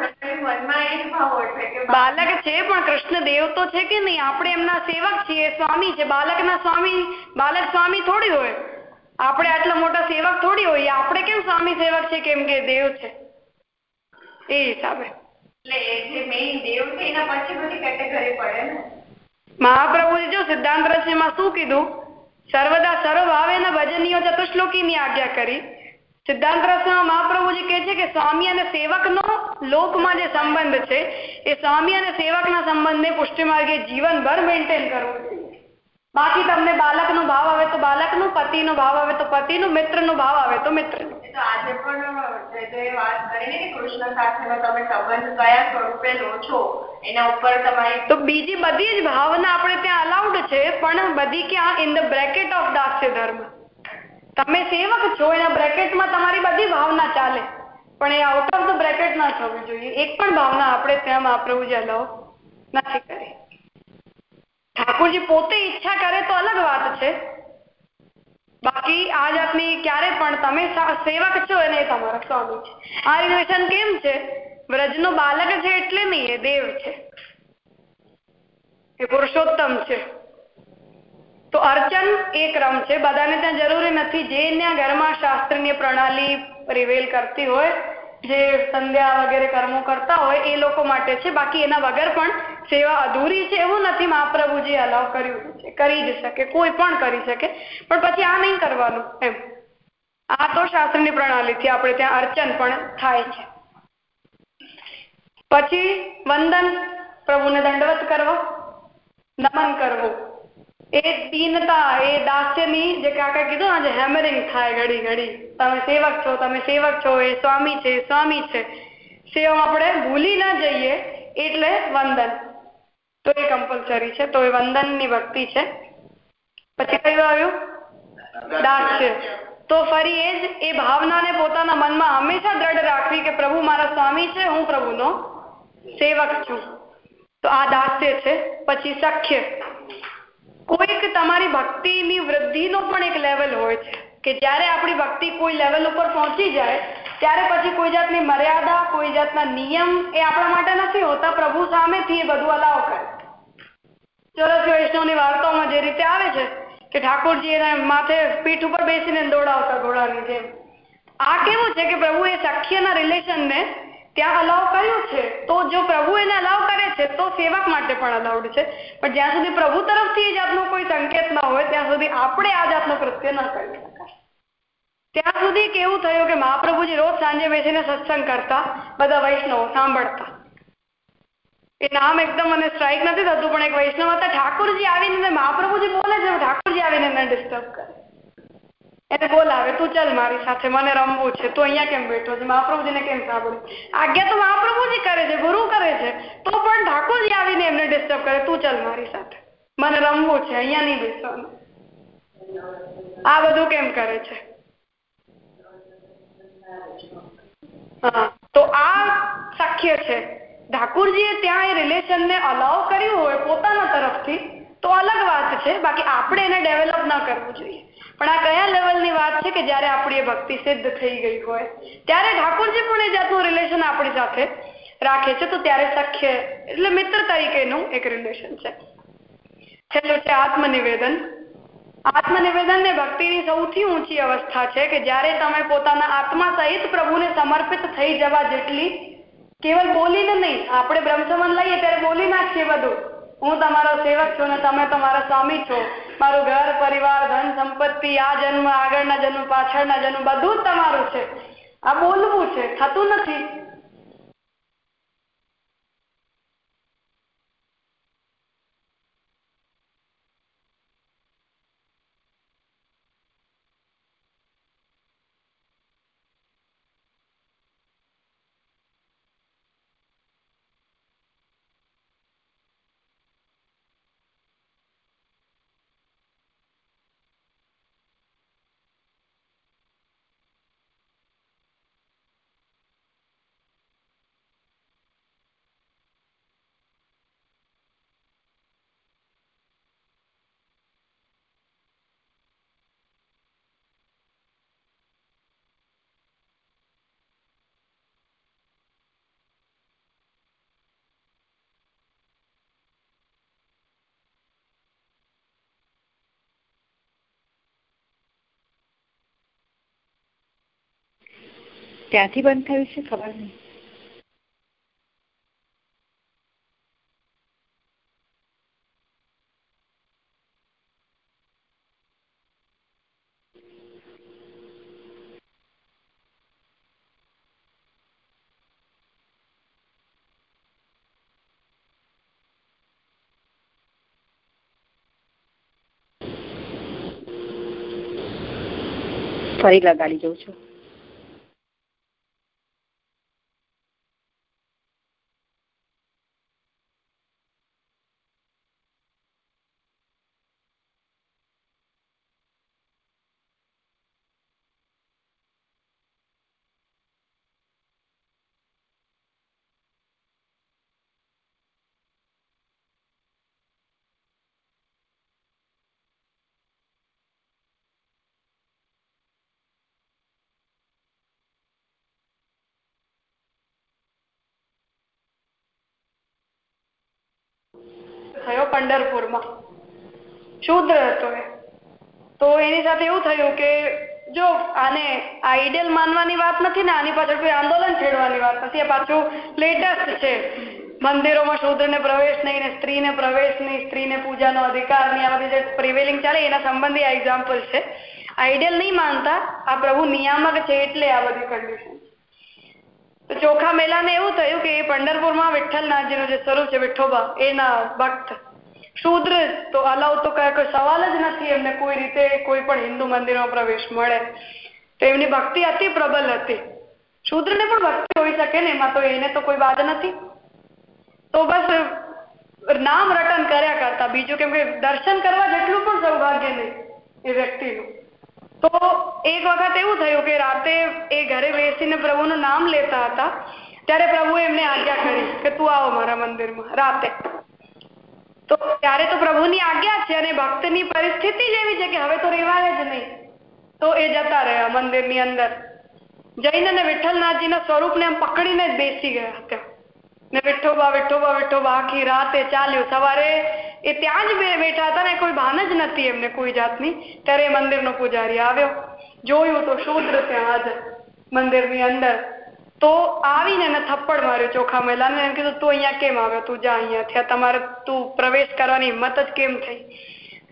બાલક છે પણ કૃષ્ણ દેવ તો છે કે નહીં? આપણે એમના સેવક છીએ સ્વામી છે. બાલકના સ્વામી બાલક સ્વામી થોડી હોય. આપણે આટલા મોટા સેવક થોડી હોઈએ. આપણે કેમ સ્વામી સેવક છે કેમ કે દેવ છે? એ હિસાબે. એટલે જે છે સિદ્ધાંત રચનામાં શું કીધું? સર્વદા સર્વભાવે ભજનીય ચતુશ્લોકીની આજ્ઞા કરી. સિદ્ધાંત રચનામાં મહાપ્રભુજી કહે છે કે સ્વામી અને સેવકનો લોકમાં જે સંબંધ છે એ સ્વામી અને સેવકના સંબંધને પુષ્ટિ માર્ગે જીવનભર મેન્ટેન કરવું જોઈએ. બાકી તમને બાલકનો ભાવ આવે તો બાલકનો પતિનો ભાવ આવે તો પતિનો મિત્રનો ભાવ આવે તો મિત્રનો એ તો આજે પણ વાત કરીને કે કૃષ્ણ સાથેનો તમે સંબંધ કયા સ્વરૂપે લો છો એના ઉપર તમારી તો બીજી બધી જ ભાવના આપણે ત્યાં અલાઉડ છે પણ બધી ક્યાં? ઇન ધ બ્રેકેટ ઓફ દાસ્ય ધર્મ. તમે સેવક છો એના બ્રેકેટમાં તમારી બધી ભાવના ચાલે. પણ એ આઉટ ઓફ ધ બ્રેકેટ ના થવી જોઈએ. એક પણ ભાવના આપણે ત્યાં મહાપ્રભુજી અલાઉ નથી કરી. ઠાકોરજી પોતે ઈચ્છા કરે તો અલગ વાત છે બાકી આ જાતની ક્યારે પણ તમે સેવક છો અને તમારા સ્વામી છે આ રિલેશન કેમ છે વ્રજનો બાલક છે એટલે નહીં એ દેવ છે એ પુરુષોત્તમ છે તો અર્ચન એ ક્રમ છે બધાને ત્યાં જરૂરી નથી જેના ઘરમાં શાસ્ત્રીય પ્રણાલી રિવેલ કરતી હોય જે સંધ્યા વગેરે કર્મો કરતા હોય એ લોકો માટે છે બાકી એના વગર પણ સેવા અધૂરી છે એવું નથી મહાપ્રભુજી અલાવ કર્યું છે. કરી જ શકે, કોઈ પણ કરી શકે, પણ પછી આ નહીં કરવાનું એમ. આ તો શાસ્ત્રની પ્રણાલીથી આપણે ત્યાં અર્ચન પણ થાય છે. પછી વંદન, પ્રભુને દંડવત કરવો, નમન કરવું. એ દીનતા, એ દાસ્યની જે કાકા કીધું આજે હેમરિંગ થાય ઘડી ઘડી. તમે સેવક છો, તમે સેવક છો, એ સ્વામી છે સ્વામી છે. સેવા આપણે ભૂલી ના જઈએ, એટલે વંદન. તો એ કમ્પલસરી છે. તો એ વંદનની ભક્તિ છે. પછી કયું આવ્યું? દાસ્ય તો ફરી એ જ, એ ભાવનાને પોતાના મનમાં હંમેશા દ્રઢ રાખવી કે પ્રભુ મારા સ્વામી છે, હું પ્રભુનો સેવક છું. તો આ દાસ્ય છે. પછી સખ્ય. કોઈક તમારી ભક્તિની વૃદ્ધિનો પણ એક લેવલ હોય છે. કે જ્યારે આપણી ભક્તિ કોઈ લેવલ ઉપર પહોંચી જાય, ત્યારે પછી કોઈ જાતની મર્યાદા, કોઈ જાતના નિયમ એ આપણા માટે નથી હોતા. પ્રભુ સામેથી એ બધું અલાવ કરે. ચોરસ વૈષ્ણવની વાર્તાઓમાં જે રીતે આવે છે કે ઠાકોરજી એના માથે પીઠ ઉપર બેસીને દોડાવતા ઘોડાની જેમ. આ કેવું છે કે પ્રભુએ સખ્યના રિલેશનને ત્યાં અલાવ કર્યું છે? તો જો પ્રભુ એને અલાવ કરે છે, તો સેવક માટે પણ અલાઉડ છે. પણ જ્યાં સુધી પ્રભુ તરફથી એ જાતનો કોઈ સંકેત ન હોય, ત્યાં સુધી આપણે આ જાતનો કૃત્ય ન કરી શકાય. ત્યાં સુધી કેવું થયું કે મહાપ્રભુજી રોજ સાંજે બેસીને સત્સંગ કરતા, બધા વૈષ્ણવો સાંભળતા. એ નામ એકદમ મને સ્ટ્રાઇક નથી થતું, પણ એક વૈષ્ણવ હતા, ઠાકોરજી આવીને મહાપ્રભુજી બોલે છે, ઠાકોરજી આવીને એને ડિસ્ટર્બ કરે. એને બોલાવે તું ચાલ મારી સાથે, મને રમવું છે, તું અહીંયા કેમ બેઠો છે? મહાપ્રભુજીને કેમ સાંભળ્યું? આજ્ઞા તો મહાપ્રભુજી કરે છે, ગુરુ કરે છે, તો પણ ઠાકોરજી આવીને એમને ડિસ્ટર્બ કરે, તું ચાલ મારી સાથે, મને રમવું છે, અહીંયા નહીં બેસવાનું. આ બધું કેમ કરે છે? હા, તો આ શક્ય છે. ઠાકુરજીએ ત્યાં એ રિલેશનને અલાવ કર્યું હોય પોતાના તરફથી, તો અલગ વાત છે. બાકી આપણે એને ડેવલપ ન કરવું જોઈએ. પણ આ કયા લેવલની વાત છે કે જ્યારે આપણી ભક્તિ સિદ્ધ થઈ ગઈ હોય? ત્યારે ઠાકોરજી પણ એ જાતનું રિલેશન આપણી સાથે રાખે છે. તો ત્યારે સખ્ય એટલે મિત્ર તરીકેનું એક રિલેશન છે. છેલ્લું છે આત્મનિવેદન. આત્મનિવેદન ને ભક્તિની સૌથી ઊંચી અવસ્થા છે કે જ્યારે તમે પોતાના આત્મા સહિત પ્રભુને સમર્પિત થઈ જવા જેટલી કેવલ બોલીને નહીં. આપણે બ્રહ્મસમન લઈએ ત્યારે બોલી નાખીએ બધું. હું તમારો સેવક છું ને તમે તો મારા સ્વામી છો. મારું ઘર, પરિવાર, ધન, સંપત્તિ, આ જન્મ, આગળના જન્મ, પાછળના જન્મ બધું જ તમારું છે. આ બોલવું છે. થતું નથી. ક્યાંથી બંધ થયું છે ખબર નહીં. ફરી લગાડી દઉં છું. થયો પંઢરપુરમાં. શુદ્ર હતો એ. તો એની સાથે એવું થયું કે જો આને આઈડિયલ માનવાની વાત નથી ને, આની પાછળ કોઈ આંદોલન છેડવાની વાત નથી, એ પાછું લેટેસ્ટ છે. મંદિરોમાં શૂદ્રને પ્રવેશ નહીં ને સ્ત્રીને પ્રવેશ નહીં, સ્ત્રીને પૂજાનો અધિકાર નહીં, આ બધી જે પ્રિવેલિંગ ચાલે એના સંબંધી આ એક્ઝામ્પલ છે. આઈડિયલ નહીં માનતા, આ પ્રભુ નિયામક છે એટલે આ બધી કન્ડિશન ચોખા મેલાને એવું થયું કે એ પંઢરપુરમાં વિઠ્ઠલનાથજીનું જે સ્વરૂપ છે, વિઠ્ઠોબા, એના ભક્ત શૂદ્ર તો અલાઉ તો કઈ કોઈ સવાલ જ નથી એમને કોઈ રીતે કોઈ પણ હિન્દુ મંદિરમાં પ્રવેશ મળે. તો એમની ભક્તિ અતિ પ્રબલ હતી. શૂદ્રને પણ ભક્તિ હોઈ શકે ને, એમાં તો એને તો કોઈ બાદ નથી. તો બસ નામ રટન કર્યા કરતા. બીજું કેમ કે દર્શન કરવા જેટલું પણ સૌભાગ્ય નહીં એ વ્યક્તિનું. તો એક વખત એવું થયું કે રાતે એ ઘરે બેસીને પ્રભુનું નામ લેતા હતા. ત્યારે પ્રભુએ એમને આજ્ઞા કરી કે તું આવો મારા મંદિરમાં, રાતે. તો ત્યારે તો પ્રભુની આજ્ઞા છે અને ભક્તની પરિસ્થિતિ જ એવી છે કે હવે તો રહેવાય જ નહીં. તો એ જતા રહ્યા મંદિરની અંદર. જઈને ને વિઠ્ઠલનાથજીના સ્વરૂપને આમ પકડીને જ બેસી ગયા ત્યાં ને વિઠ્ઠોબા વિઠ્ઠોબા વિઠ્ઠોબા, આખી રાતે ચાલ્યું. સવારે એ ત્યાં જ બેઠા હતા ને, કોઈ ભાન જ નથી એમને કોઈ જાતની. ત્યારે મંદિરનો પૂજારી આવ્યો. જોયું તો શૂદ્ર ત્યાં હાજર મંદિરની અંદર. તો આવીને એને થપ્પડ માર્યો ચોખા મેલાને, એમ કીધું, તું અહીંયા કેમ આવ્યો? તું જા અહીંયાથી. તમારે, તું પ્રવેશ કરવાની હિંમત જ કેમ થઈ?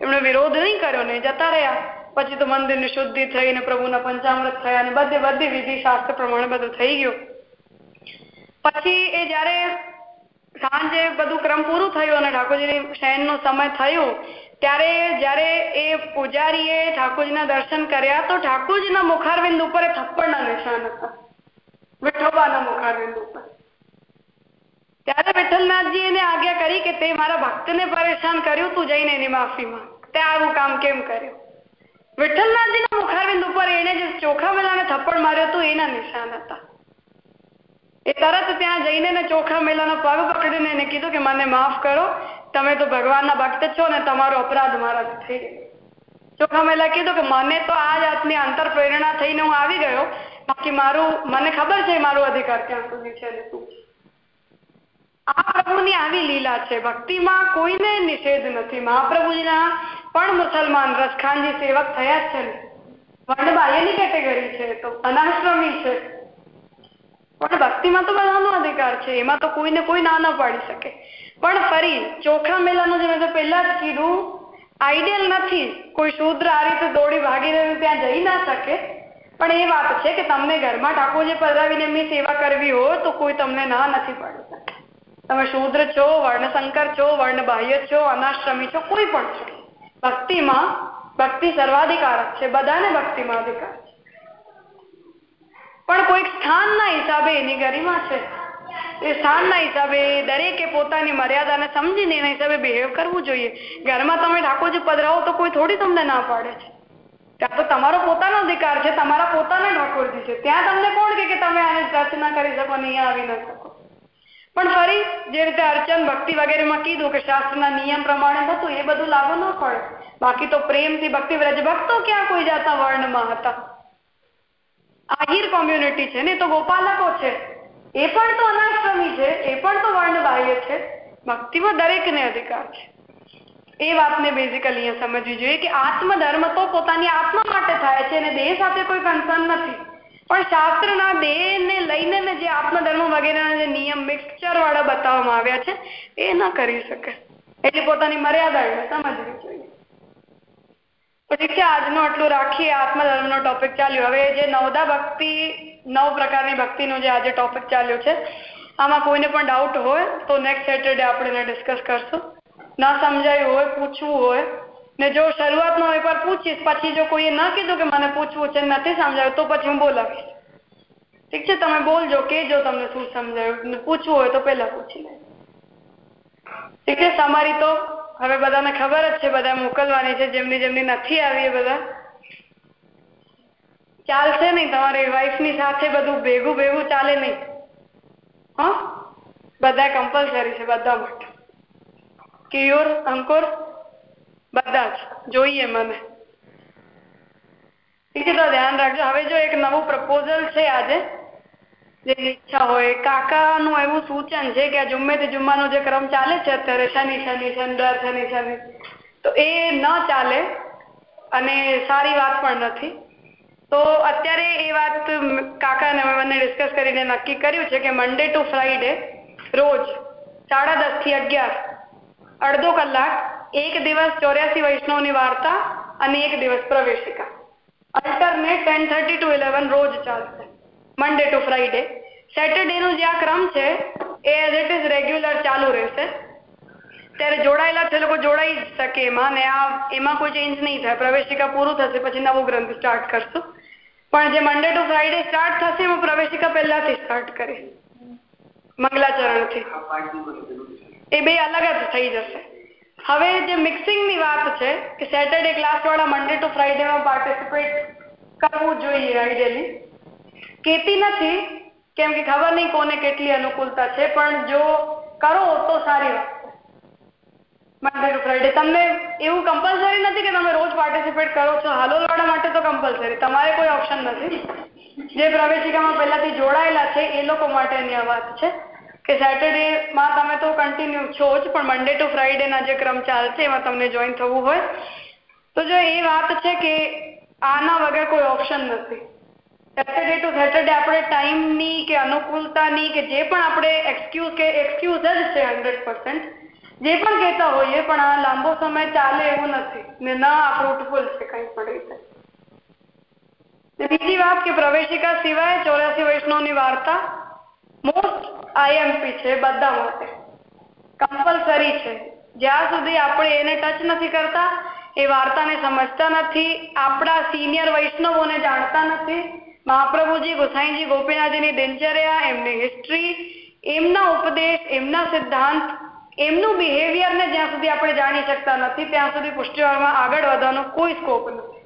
એમણે વિરોધ નહીં કર્યો ને જતા રહ્યા. પછી તો મંદિરની શુદ્ધિ થઈ પ્રભુના પંચામૃત થયા બધે બધી વિધિ, શાસ્ત્ર પ્રમાણે બધું થઈ ગયું. પછી એ જ્યારે સાંજે બધું ક્રમ પૂરું થયું અને ઠાકોરજીની શયનનો સમય થયો, ત્યારે જ્યારે એ પૂજારીએ ઠાકોરજીના દર્શન કર્યા, તો ઠાકોરજીના મુખારવિંદ ઉપર થપ્પડના નિશાન હતા. વિઠોબાના મુખારવિંદ ઉપર ત્યારે વિઠ્ઠલનાથજી એને આજ્ઞા કરી કે તે મારા ભક્તને પરેશાન કર્યું, તું જઈને એની માફીમાં તે આવું કામ કેમ કર્યું? વિઠ્ઠલનાથજીના મુખારવિંદ ઉપર એને જે ચોખા મેલાને થપ્પડ માર્યો હતું એના નિશાન હતા. એ તરત ત્યાં જઈને ચોખા મેલાનો પગ પકડીને એને કીધું કે મને માફ કરો, તમે તો ભગવાનના ભક્ત છો ને તમારો અપરાધ મારા થઈ ગયો. ચોખા મેલા કીધું કે મને તો આ જાતની અંતર પ્રેરણા થઈને હું આવી ગયો બાકી મારું, મને ખબર છે મારો અધિકાર ક્યાં સુધી છે આ પ્રભુની આવી લીલા છે. ભક્તિમાં કોઈને નિષેધ નથી. મહાપ્રભુજીના પણ મુસલમાન રસખાનજી સેવક થયા છે ને. વર્ણ બાહ્યની કેટેગરી છે, તો અનાશ્રમી છે. પણ ભક્તિમાં તો બધાનો અધિકાર છે. એમાં તો કોઈને કોઈ ના ના પાડી શકે. પણ ફરી ચોખા મેલાનું જે મેં પહેલા જ કીધું, આઈડિયલ નથી. કોઈ શૂદ્ર આ રીતે દોડી ભાગીને ત્યાં જઈ ના શકે. પણ એ વાત છે કે તમને ઘરમાં ઠાકોરજી પધરાવીને એમની સેવા કરવી હોય તો કોઈ તમને ના નથી પાડી તમે શૂદ્ર છો, વર્ણશંકર છો વર્ણ બાહ્ય છો, અનાશ્રમી છો, કોઈ પણ છો. ભક્તિમાં ભક્તિ સર્વાધિકારક છે, બધાને ભક્તિમાં અધિકાર પણ કોઈક સ્થાનના હિસાબે એની ગરિમા છે. એ સ્થાનના હિસાબે દરેકે પોતાની મર્યાદાને સમજીને એના હિસાબે બિહેવ કરવું જોઈએ. ઘરમાં તમે ઠાકોરજી પધરાવો તો કોઈ થોડી તમને ના પાડે છે. ત્યાં તો તમારો પોતાનો અધિકાર છે, તમારા પોતાના ઠાકોરજી છે. ત્યાં તમને કોણ કે તમે આને રચના કરી શકો ને અહીંયા આવી ન શકો? પણ ફરી જે રીતે અર્ચન ભક્તિ વગેરેમાં કીધું કે શાસ્ત્રના નિયમ પ્રમાણે થતું એ બધું લાગુ ન પડે. બાકી તો પ્રેમથી ભક્તિ વ્રજ ભક્તો ક્યાં કોઈ જાતના વર્ણમાં હતા? આહિર કોમ્યુનિટી છે ને તો ગોપાલકો છે. એ પણ તો અનાશ્રમી છે, એ પણ તો વર્ણ બાહ્ય છે. ભક્તિમાં દરેકને અધિકાર છે. એ વાતને બેઝિકલી અહીંયા સમજવી જોઈએ કે આત્મધર્મ તો પોતાની આત્મા માટે થાય છે અને દેહ સાથે કોઈ કન્સર્ન નથી. પણ શાસ્ત્રના દેહને લઈને જે આત્મધર્મ વગેરેના જે નિયમ મિક્સચર વાળા બતાવવામાં આવ્યા છે, એ ન કરી શકે. એટલે પોતાની મર્યાદા એને સમજવી જોઈએ. ઠીક છે, આજનો આટલું રાખીએ, આત્મધર્મનો ટોપિક ચાલ્યો. હવે જે નવદા ભક્તિ, નવ પ્રકારની ભક્તિનો જે આજે ટોપિક ચાલ્યો છે, આમાં કોઈને પણ ડાઉટ હોય તો નેક્સ્ટ સેટરડે આપણે ડિસ્કસ કરશું. ન સમજાયું હોય, પૂછવું હોય. ને જો શરૂઆતમાં એકવાર પૂછીશ, પછી જો કોઈએ ન કીધું કે મને પૂછવું છે નથી સમજાયું, તો પછી હું બોલાવીશ. ઠીક છે, તમે બોલજો કેજો તમને શું સમજાયું. પૂછવું હોય તો પહેલા પૂછી લે. ઠીક છે, તમારી તો હવે બધાને ખબર જ છે બધા મોકલવાની છે, જેમની જેમની નથી આવી એ બધા. ચાલશે નહીં, તમારી વાઈફની સાથે બધું ભેગું ભેગું ચાલે નહીં. હ? બધા કમ્પલસરી છે, બધા માટે. કિયોર અંકુર બધા જ જોઈએ મને. ઠીક છે, તો ધ્યાન રાખજો. હવે જો એક નવું પ્રપોઝલ છે આજે જે ઈચ્છા હોય, કાકાનું એવું સૂચન છે કે જુમ્મે તે જુમ્માનો જે ક્રમ ચાલે છે અત્યારે, શનિ શનિ શનિ શનિ શનિ તો એ ન ચાલે અને સારી વાત પણ નથી. તો અત્યારે એ વાત કાકાને મને ડિસ્કસ કરીને નક્કી કર્યું છે કે મંડે ટુ ફ્રાઈડે રોજ સાડા દસથી અગિયાર અડધો કલાક, એક દિવસ ચોર્યાસી વૈષ્ણવની વાર્તા અને એક દિવસ પ્રવેશિકા. Alternate ten thirty two eleven રોજ ચાલશે. મંડે ટુ ફ્રાઈડે સેટરડેનો જે આ ક્રમ છે, એ એઝ ઇટ ઇઝ રેગ્યુલર ચાલુ રહેશે. ત્યારે જોડાયેલા છે લોકો જોડાઈ શકે એમાં, ને આ, એમાં કોઈ ચેન્જ નહીં થાય. પ્રવેશિકા પૂરું થશે, પછી નવો ગ્રંથ સ્ટાર્ટ કરશું. પણ જે મંડે ટુ ફ્રાઈડે સ્ટાર્ટ થશે, એમાં પ્રવેશિકા પહેલાથી સ્ટાર્ટ કરીશ. મંગલાચરણથી. એ બે અલગ જ થઈ જશે. હવે જે મિક્સિંગની વાત છે કે સેટરડે ક્લાસવાળા મંડે ટુ ફ્રાઈડેમાં પાર્ટિસિપેટ કરવું જોઈએ આઈડિયલી કેતી નથી, કેમ કે ખબર નહીં કોને કેટલી અનુકૂળતા છે, પણ જો કરો તો સારી વાત. મંડે ટુ ફ્રાઈડે તમને એવું કમ્પલસરી નથી કે તમે રોજ પાર્ટિસિપેટ કરો છો? હાલોલવાળા માટે તો કમ્પલસરી તમારે કોઈ ઓપ્શન નથી. જે પ્રવેશિકામાં પહેલાથી જોડાયેલા છે, એ લોકો માટેની આ વાત છે. કે સેટરડેમાં તમે તો કન્ટિન્યુ છો જ, પણ મંડે ટુ ફ્રાઈડેના જે ક્રમ ચાલશે એમાં તમને જોઈન થવું હોય. તો જો એ વાત છે કે આના વગર કોઈ ઓપ્શન નથી. સેટરડે ટુ સેટરડે આપણે ટાઈમની કે અનુકૂળતાની કે જે પણ આપણે એક્સક્યુઝ કે એક્સક્યુઝ જ છે હંડ્રેડ જે પણ કહેતા હોઈએ, પણ આ લાંબો સમય ચાલે એવું નથી. ને ન આ ફ્રૂટફુલ છે કંઈ પણ રીતે. બીજી વાત કે પ્રવેશિકા સિવાય ચોર્યાસી વૈષ્ણવની વાર્તા. મોસ્ટ આઈએમપી છે, બધા માટે. કમ્પલસરી છે. જ્યાં સુધી આપણે એને ટચ નથી કરતા, એ વાર્તાને સમજતા નથી, આપણા સિનિયર વૈષ્ણવોને જાણતા નથી, મહાપ્રભુજી, ગોસાઈજી, ગોપીનાથજીની દિનચર્યા, એમની હિસ્ટ્રી એમના ઉપદેશ, એમના સિદ્ધાંત, એમનું બિહેવિયરને જ્યાં સુધી આપણે જાણી શકતા નથી, ત્યાં સુધી પુષ્ટિવાળમાં આગળ વધવાનો કોઈ સ્કોપ નથી.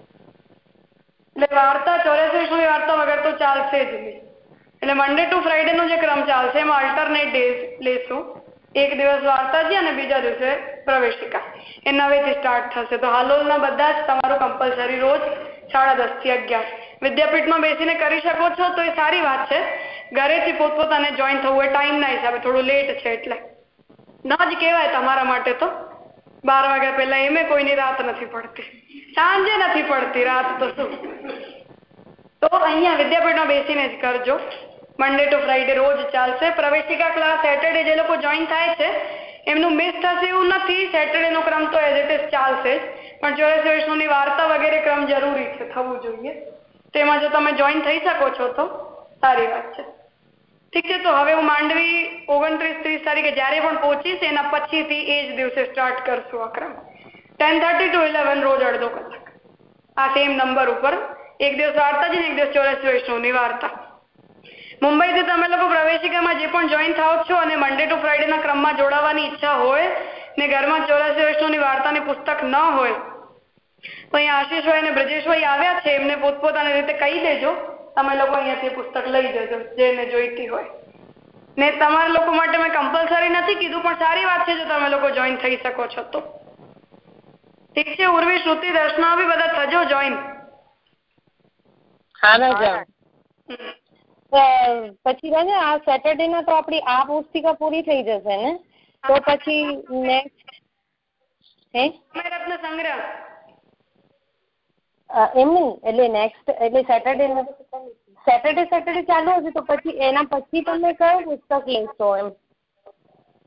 એટલે વાર્તા ચોર્યાસી વાર્તા વગર તો ચાલશે જ નહીં. એટલે મંડે ટુ ફ્રાઈડેનો જે ક્રમ ચાલશે, એમાં અલ્ટરનેટ ડેઝ લેશું. એક દિવસ વાર્તાજી અને બીજા દિવસે પ્રવેશિકા. એ નવેથી સ્ટાર્ટ થશે. તો હાલોલના બધા જ તમારું કમ્પલસરી રોજ સાડા દસથી અગિયાર. વિદ્યાપીઠમાં બેસીને કરી શકો છો, તો એ સારી વાત છે. ઘરેથી પોતપોતાને જોઈન થવું એ ટાઈમના હિસાબે. થોડું લેટ છે એટલે. ન જ કહેવાય તમારા માટે તો. બાર વાગ્યા પહેલા એમે કોઈની રાત નથી પડતી. સાંજે નથી પડતી રાત તો શું? તો અહીંયા વિદ્યાપીઠમાં બેસીને જ કરજો. મંડે ટુ ફ્રાઈડે રોજ ચાલશે. પ્રવેશિકા ક્લાસ સેટરડે જે લોકો જોઈન થાય છે, એમનું મિસ થશે એવું નથી. સેટરડે નો ક્રમ તો એઝ ઇટ ઇઝ ચાલશે પણ ચોર્યાસી વૈષ્ણવની વાર્તા વગેરે ક્રમ જરૂરી છે, થવું જોઈએ. તેમાં જો તમે જોઈન થઈ શકો છો તો સારી વાત છે. ઠીક છે, તો હવે હું માંડવી ઓગણત્રીસ ત્રીસ તારીખે જ્યારે પણ પહોંચીશ, એના પછીથી એ જ દિવસે સ્ટાર્ટ કરશું આ ક્રમ. ટેન થર્ટી ટુ ઇલેવન રોજ અડધો કલાક. આ સેમ નંબર ઉપર એક દિવસ વાર્તા છે ને, એક દિવસ ચોરાસી વૈષ્ણવની વાર્તા. મુંબઈથી તમે લોકો પ્રવેશિકામાં જે પણ જોઈન થાવ છો અને મંડે ટુ ફ્રાઈડેના ક્રમમાં જોડાવાની ઈચ્છા હોય ને ઘરમાં ચોરાસી વૈષ્ણવની વાર્તાની પુસ્તક ન હોય, તો અહીંયા આશીષભાઈ અને બ્રજેશભાઈ આવ્યા છે, એમને પોતપોતાની રીતે કહી દેજો. તમે લોકો અહીંયાથી પુસ્તક લઈ જજો જેને જોઈતી હોય. ને તમારા લોકો માટે મેં કમ્પલસરી નથી કીધું, પણ સારી વાત છે, જો તમે લોકો જોઈન થઈ શકો છો તો. ઠીક છે, ઉર્વી શ્રુતિ દર્શના બી બધા થજો જોઈન પછી રાજા આ સેટરડે ના તો આપણી આ પુસ્તિકા પૂરી થઈ જશે ને? તો પછી નેક્સ્ટ હે? રત્ન સંગ્રહ. એમ નહીં. એટલે નેક્સ્ટ એટલે સેટરડે સેટરડે સેટરડે ચાલુ હશે તો પછી એના પછી તમે કયો પુસ્તક લેશો એમ?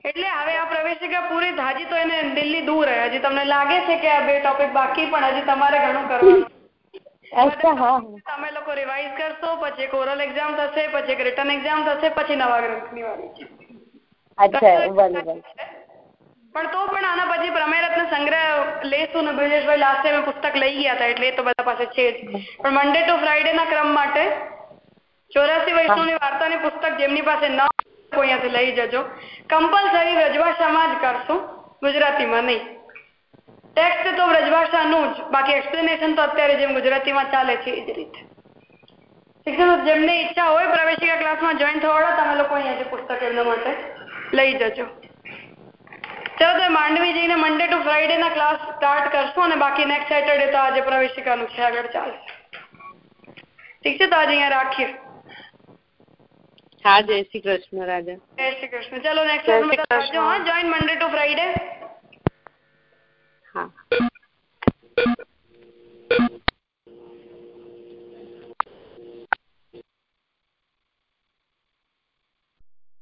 એટલે હવે આ પ્રવેશિકા પૂરી હજી તો એને દિલ્હી દૂર હે. હજી તમને લાગે છે કે આ બે ટોપિક બાકી પણ હજી તમારે ઘણું કરવાનું. તમે લોકો રિવાઇઝ કરશો પછી એક ઓરલ એક્ઝામ થશે પછી એક રિટર્ન એક્ઝામ થશે પછી નવા ગ્રંથની વારી છે. પણ તો પણ આના પછી પ્રમેયરત્ન સંગ્રહ લેશું ને બ્રિજેશભાઈ લાસ્ટ ટાઈમ પુસ્તક લઈ ગયા હતા એટલે એ તો બધા પાસે છે જ. પણ મંડે ટુ ફ્રાઈડે ના ક્રમ માટે ચોરાસી વૈષ્ણવની વાર્તાની પુસ્તક જેમની પાસે ન કોઈ અહીંયાથી લઈ જજો. કમ્પલસરી રજવા જ કરશું ગુજરાતીમાં નહીં. ટેક્સ્ટ તો વ્રજભાષાનું જ. બાકી એક્સપ્લેનેશન તો અત્યારે જેમ ગુજરાતીમાં ચાલે છે એ જ રીતે. ઠીક જેમને ઈચ્છા હોય પ્રવેશિકા ક્લાસમાં જોઈન થવાડો તમે લોકો અહીંયાથી પુસ્તક એમના માટે લઈ જજો. ચલો તો માંડવી જઈને મંડે ટુ ફ્રાઈડે ના ક્લાસ સ્ટાર્ટ કરશું અને બાકી નેક્સ્ટ સેટરડે તો આજે પ્રવેશિકાનું છે આગળ ચાલે. ઠીક છે તો આજે અહીંયા રાખીએ. હા જય શ્રી કૃષ્ણ રાજા. જય શ્રી કૃષ્ણ. ચલો નેક્સ્ટ હા join Monday to Friday ha.